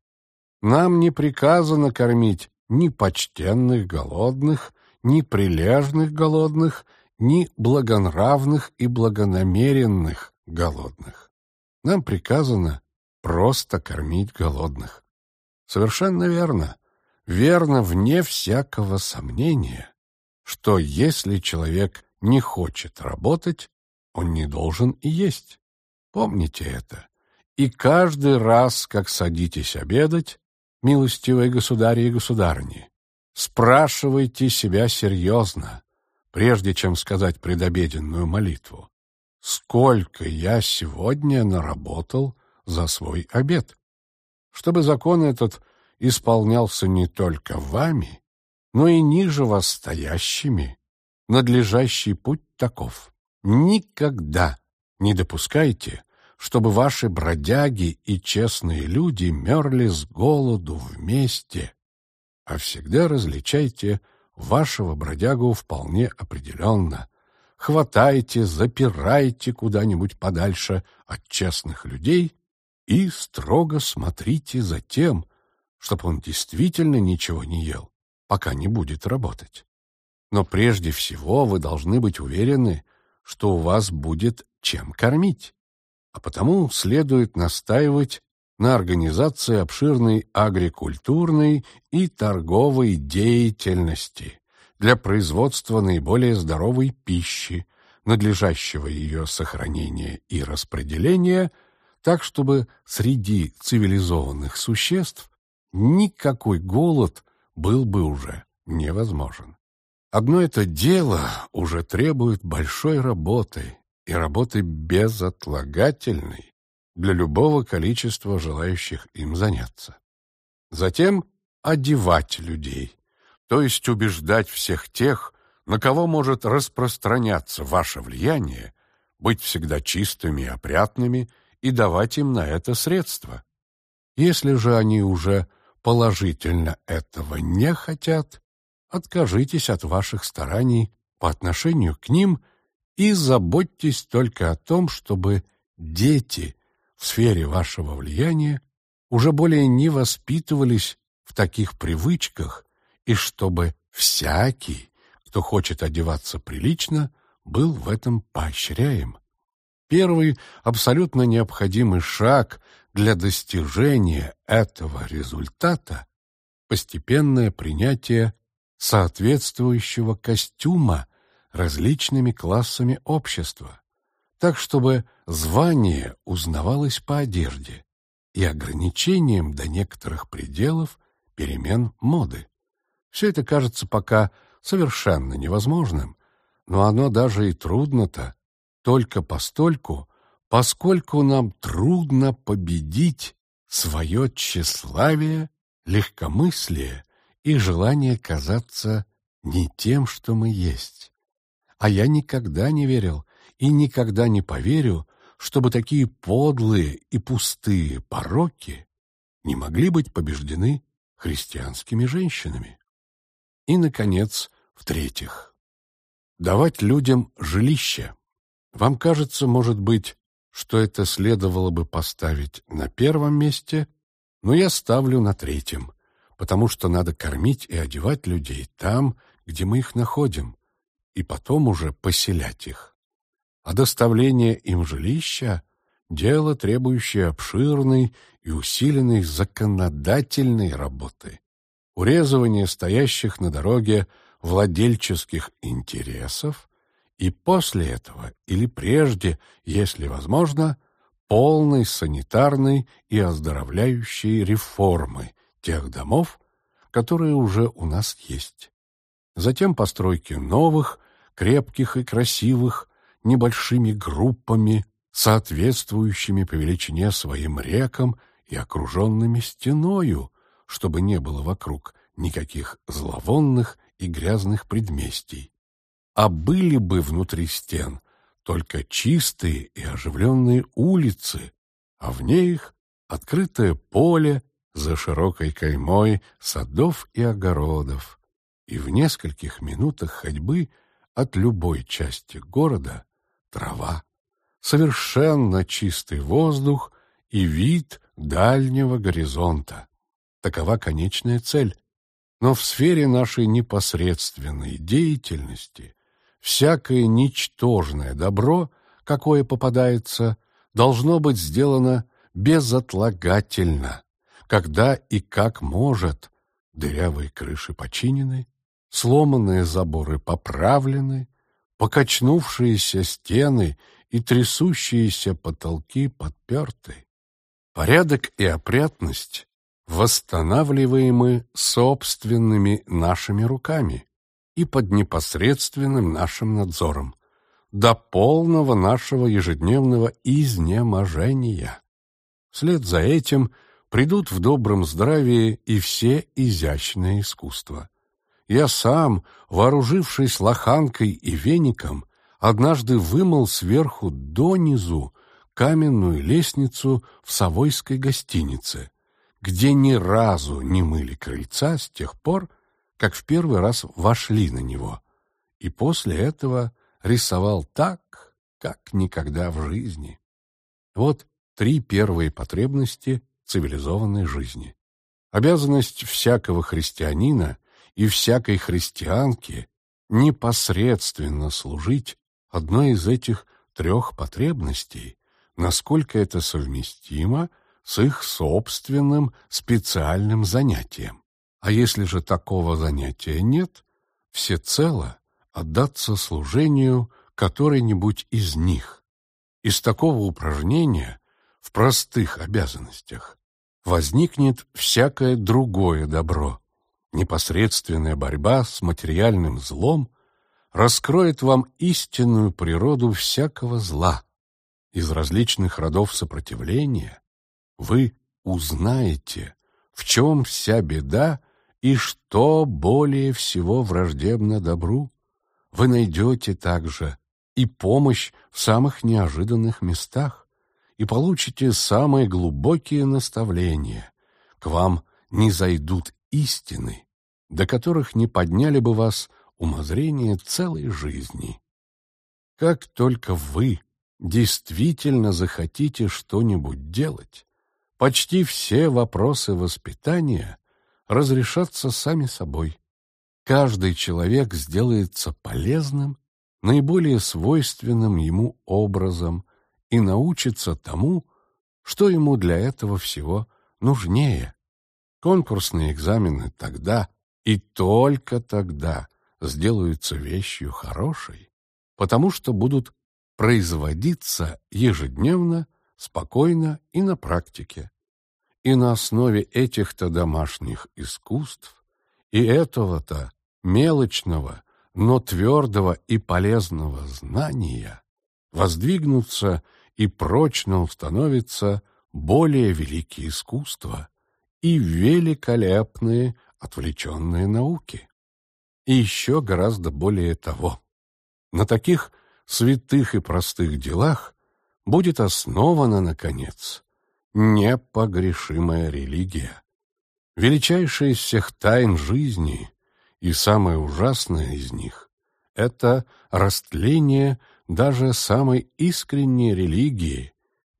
Нам не приказано кормить ни почтенных голодных, ни прилежных голодных, ни благонравных и благонамеренных голодных. Нам приказано просто кормить голодных. Совершенно верно. Верно вне всякого сомнения, что если человек не хочет работать, он не должен и есть. Помните это. И каждый раз, как садитесь обедать, милостивые государи и государни, спрашивайте себя серьезно, прежде чем сказать предобеденную молитву. Сколько я сегодня наработал за свой обед? Чтобы закон этот исполнялся не только вами, но и ниже вас стоящими, надлежащий путь таков. Никогда не допускайте, чтобы ваши бродяги и честные люди мерли с голоду вместе, а всегда различайте вашего бродягу вполне определенно, хватайте, запирайте куда-нибудь подальше от честных людей и строго смотрите за тем, чтобы он действительно ничего не ел, пока не будет работать. Но прежде всего вы должны быть уверены, что у вас будет чем кормить, а потому следует настаивать на организации обширной агрикультурной и торговой деятельности для производства наиболее здоровой пищи, надлежащего ее сохранения и распределения, так чтобы среди цивилизованных существ никакой голод был бы уже невозможен. Одно это дело уже требует большой работы, и работы безотлагательной для любого количества желающих им заняться. Затем одевать людей, то есть убеждать всех тех, на кого может распространяться ваше влияние, быть всегда чистыми и опрятными и давать им на это средства. Если же они уже положительно этого не хотят, откажитесь от ваших стараний по отношению к ним и заботьтесь только о том, чтобы дети в сфере вашего влияния уже более не воспитывались в таких привычках и чтобы всякий, кто хочет одеваться прилично, был в этом поощряем. Первый абсолютно необходимый шаг для достижения этого результата – постепенное принятие соответствующего костюма различными классами общества, так чтобы звание узнавалось по одежде и ограничением до некоторых пределов перемен моды. Все это кажется пока совершенно невозможным, но оно даже и трудно-то только постольку, поскольку нам трудно победить свое тщеславие, легкомыслие и желание казаться не тем, что мы есть. А я никогда не верил и никогда не поверю, чтобы такие подлые и пустые пороки не могли быть побеждены христианскими женщинами. И, наконец, в-третьих, давать людям жилище. Вам кажется, может быть, что это следовало бы поставить на первом месте, но я ставлю на третьем, потому что надо кормить и одевать людей там, где мы их находим, и потом уже поселять их. А доставление им жилища — дело, требующее обширной и усиленной законодательной работы. Урезывание стоящих на дороге владельческих интересов и после этого, или прежде, если возможно, полной санитарной и оздоровляющей реформы тех домов, которые уже у нас есть затем постройки новых, крепких и красивых, небольшими группами, соответствующими по величине своим рекам и окруженными стеною, чтобы не было вокруг никаких зловонных и грязных предместий. А были бы внутри стен только чистые и оживленные улицы, а вне их открытое поле за широкой каймой садов и огородов, и в нескольких минутах ходьбы от любой части города трава, совершенно чистый воздух и вид дальнего горизонта. Такова конечная цель. Но в сфере нашей непосредственной деятельности всякое ничтожное добро, какое попадается, должно быть сделано безотлагательно, когда и как может, дырявые крыши починены, сломанные заборы поправлены, покачнувшиеся стены и трясущиеся потолки подперты. Порядок и опрятность восстанавливаемы собственными нашими руками и под непосредственным нашим надзором до полного нашего ежедневного изнеможения. Вслед за этим придут в добром здравии и все изящные искусства. Я сам, вооружившись лоханкой и веником, однажды вымыл сверху донизу каменную лестницу в Савойской гостинице, где ни разу не мыли крыльца с тех пор, как в первый раз вошли на него, и после этого рисовал так, как никогда в жизни. Вот три первые потребности цивилизованной жизни. Обязанность всякого христианина и всякой христианки непосредственно служить одной из этих трех потребностей, насколько это совместимо с их собственным специальным занятием. А если же такого занятия нет, всецело отдаться служению которой-нибудь из них. Из такого упражнения в простых обязанностях возникнет всякое другое добро. Непосредственная борьба с материальным злом раскроет вам истинную природу всякого зла. Из различных родов сопротивления вы узнаете, в чем вся беда и что более всего враждебно добру. Вы найдете также и помощь в самых неожиданных местах, и получите самые глубокие наставления. К вам не зайдут истины, до которых не подняли бы вас умозрение целой жизни. Как только вы действительно захотите что-нибудь делать, почти все вопросы воспитания разрешатся сами собой. Каждый человек сделается полезным, наиболее свойственным ему образом и научится тому, что ему для этого всего нужнее. Конкурсные экзамены тогда и только тогда сделаются вещью хорошей, потому что будут производиться ежедневно, спокойно и на практике. И на основе этих-то домашних искусств и этого-то мелочного, но твердого и полезного знания воздвигнутся и прочно установится более великие искусства и великолепные отвлеченные науки. И еще гораздо более того. На таких святых и простых делах будет основана, наконец, непогрешимая религия. Величайшая из всех тайн жизни и самое ужасное из них — это растление даже самой искренней религии,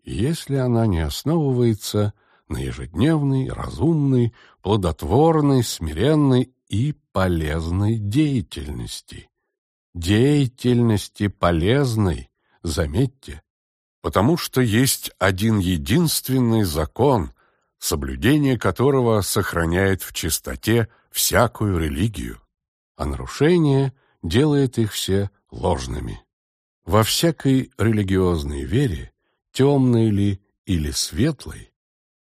если она не основывается на ежедневной, разумной, плодотворной, смиренной и полезной деятельности. Деятельности полезной, заметьте, потому что есть один единственный закон, соблюдение которого сохраняет в чистоте всякую религию, а нарушение делает их все ложными. Во всякой религиозной вере, темной ли или светлой,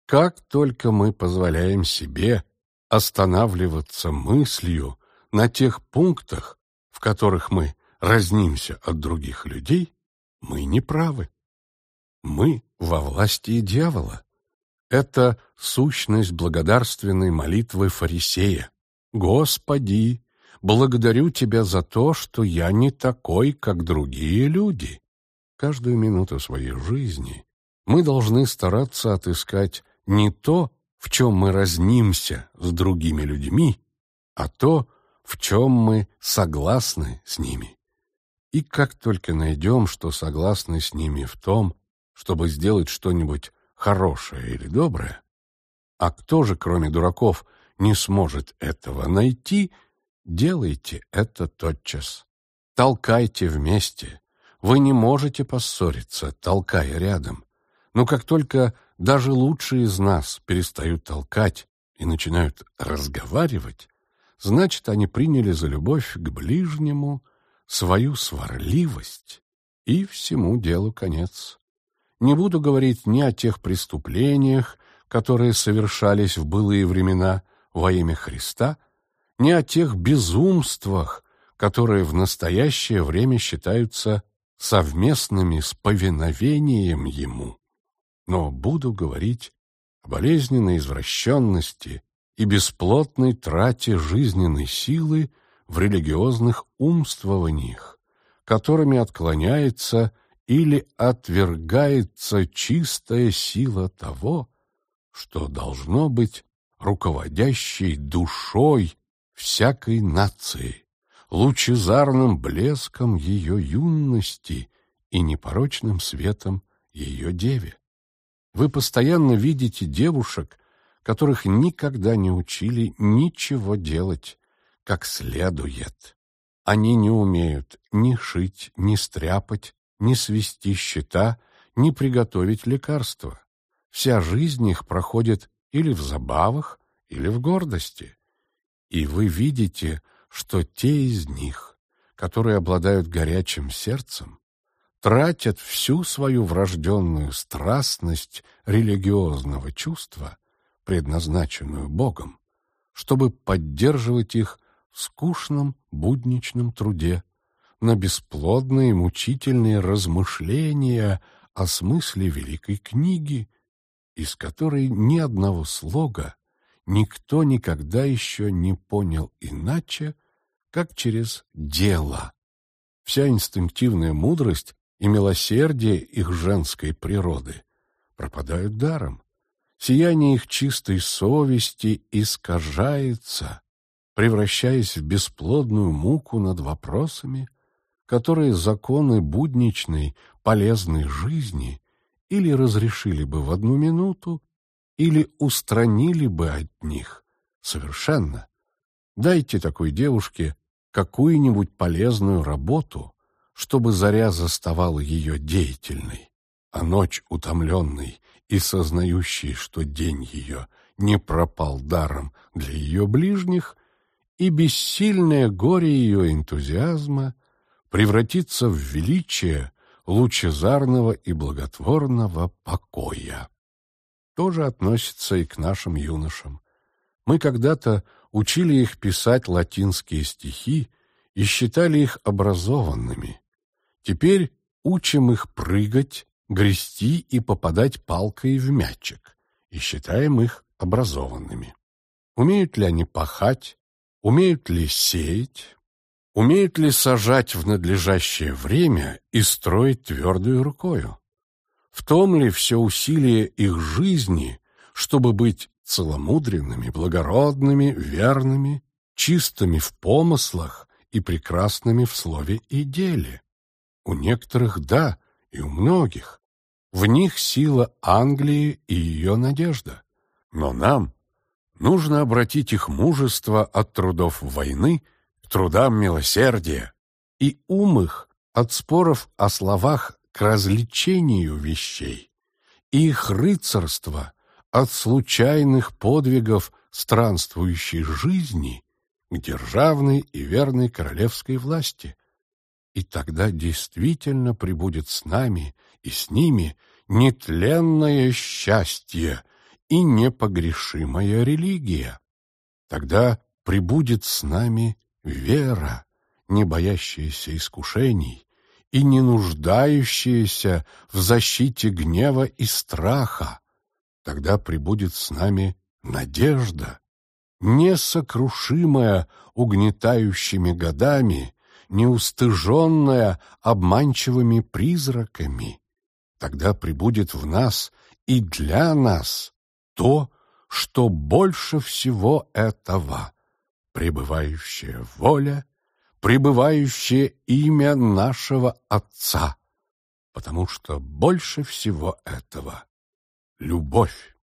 как только мы позволяем себе останавливаться мыслью на тех пунктах, в которых мы разнимся от других людей, мы не правы. Мы во власти дьявола. Это сущность благодарственной молитвы фарисея. «Господи, благодарю Тебя за то, что я не такой, как другие люди». Каждую минуту своей жизни мы должны стараться отыскать не то, в чем мы разнимся с другими людьми, а то, в чем мы согласны с ними. И как только найдем, что согласны с ними в том, чтобы сделать что-нибудь хорошее или доброе, а кто же, кроме дураков, не сможет этого найти, делайте это тотчас. Толкайте вместе. Вы не можете поссориться, толкая рядом. Но как только даже лучшие из нас перестают толкать и начинают разговаривать, значит, они приняли за любовь к ближнему свою сварливость, и всему делу конец. Не буду говорить ни о тех преступлениях, которые совершались в былые времена во имя Христа, ни о тех безумствах, которые в настоящее время считаются совместными с повиновением Ему. Но буду говорить о болезненной извращенности и бесплотной трате жизненной силы в религиозных умствованиях, которыми отклоняется или отвергается чистая сила того, что должно быть руководящей душой всякой нации, лучезарным блеском ее юности и непорочным светом ее деве. Вы постоянно видите девушек, которых никогда не учили ничего делать как следует. Они не умеют ни шить, ни стряпать, ни свести счета, ни приготовить лекарства. Вся жизнь их проходит или в забавах, или в гордости. И вы видите, что те из них, которые обладают горячим сердцем, тратят всю свою врожденную страстность религиозного чувства, предназначенную Богом, чтобы поддерживать их в скучном будничном труде, на бесплодные мучительные размышления о смысле великой книги, из которой ни одного слога никто никогда еще не понял иначе, как через дело. Вся инстинктивная мудрость и милосердие их женской природы пропадают даром. Сияние их чистой совести искажается, превращаясь в бесплодную муку над вопросами, которые законы будничной, полезной жизни или разрешили бы в одну минуту, или устранили бы от них совершенно. Дайте такой девушке какую-нибудь полезную работу, чтобы заря заставала ее деятельной, а ночь утомленной и сознающей, что день ее не пропал даром для ее ближних, и бессильное горе ее энтузиазма превратится в величие лучезарного и благотворного покоя. Тоже относится и к нашим юношам. Мы когда-то учили их писать латинские стихи и считали их образованными. Теперь учим их прыгать, грести и попадать палкой в мячик, и считаем их образованными. Умеют ли они пахать, умеют ли сеять, умеют ли сажать в надлежащее время и строить твердую рукою? В том ли все усилие их жизни, чтобы быть целомудренными, благородными, верными, чистыми в помыслах и прекрасными в слове и деле. У некоторых — да, и у многих. В них сила Англии и ее надежда. Но нам нужно обратить их мужество от трудов войны трудам милосердия и ум их от споров о словах к развлечению вещей, и их рыцарство от случайных подвигов странствующей жизни к державной и верной королевской власти. И тогда действительно прибудет с нами и с ними нетленное счастье и непогрешимая религия. Тогда прибудет с нами вера, не боящаяся искушений и не нуждающаяся в защите гнева и страха, Тогда прибудет с нами надежда, несокрушимая угнетающими годами, неустыженная обманчивыми призраками. Тогда прибудет в нас и для нас то, что больше всего этого — пребывающая воля, пребывающее имя нашего Отца, потому что больше всего этого любовь.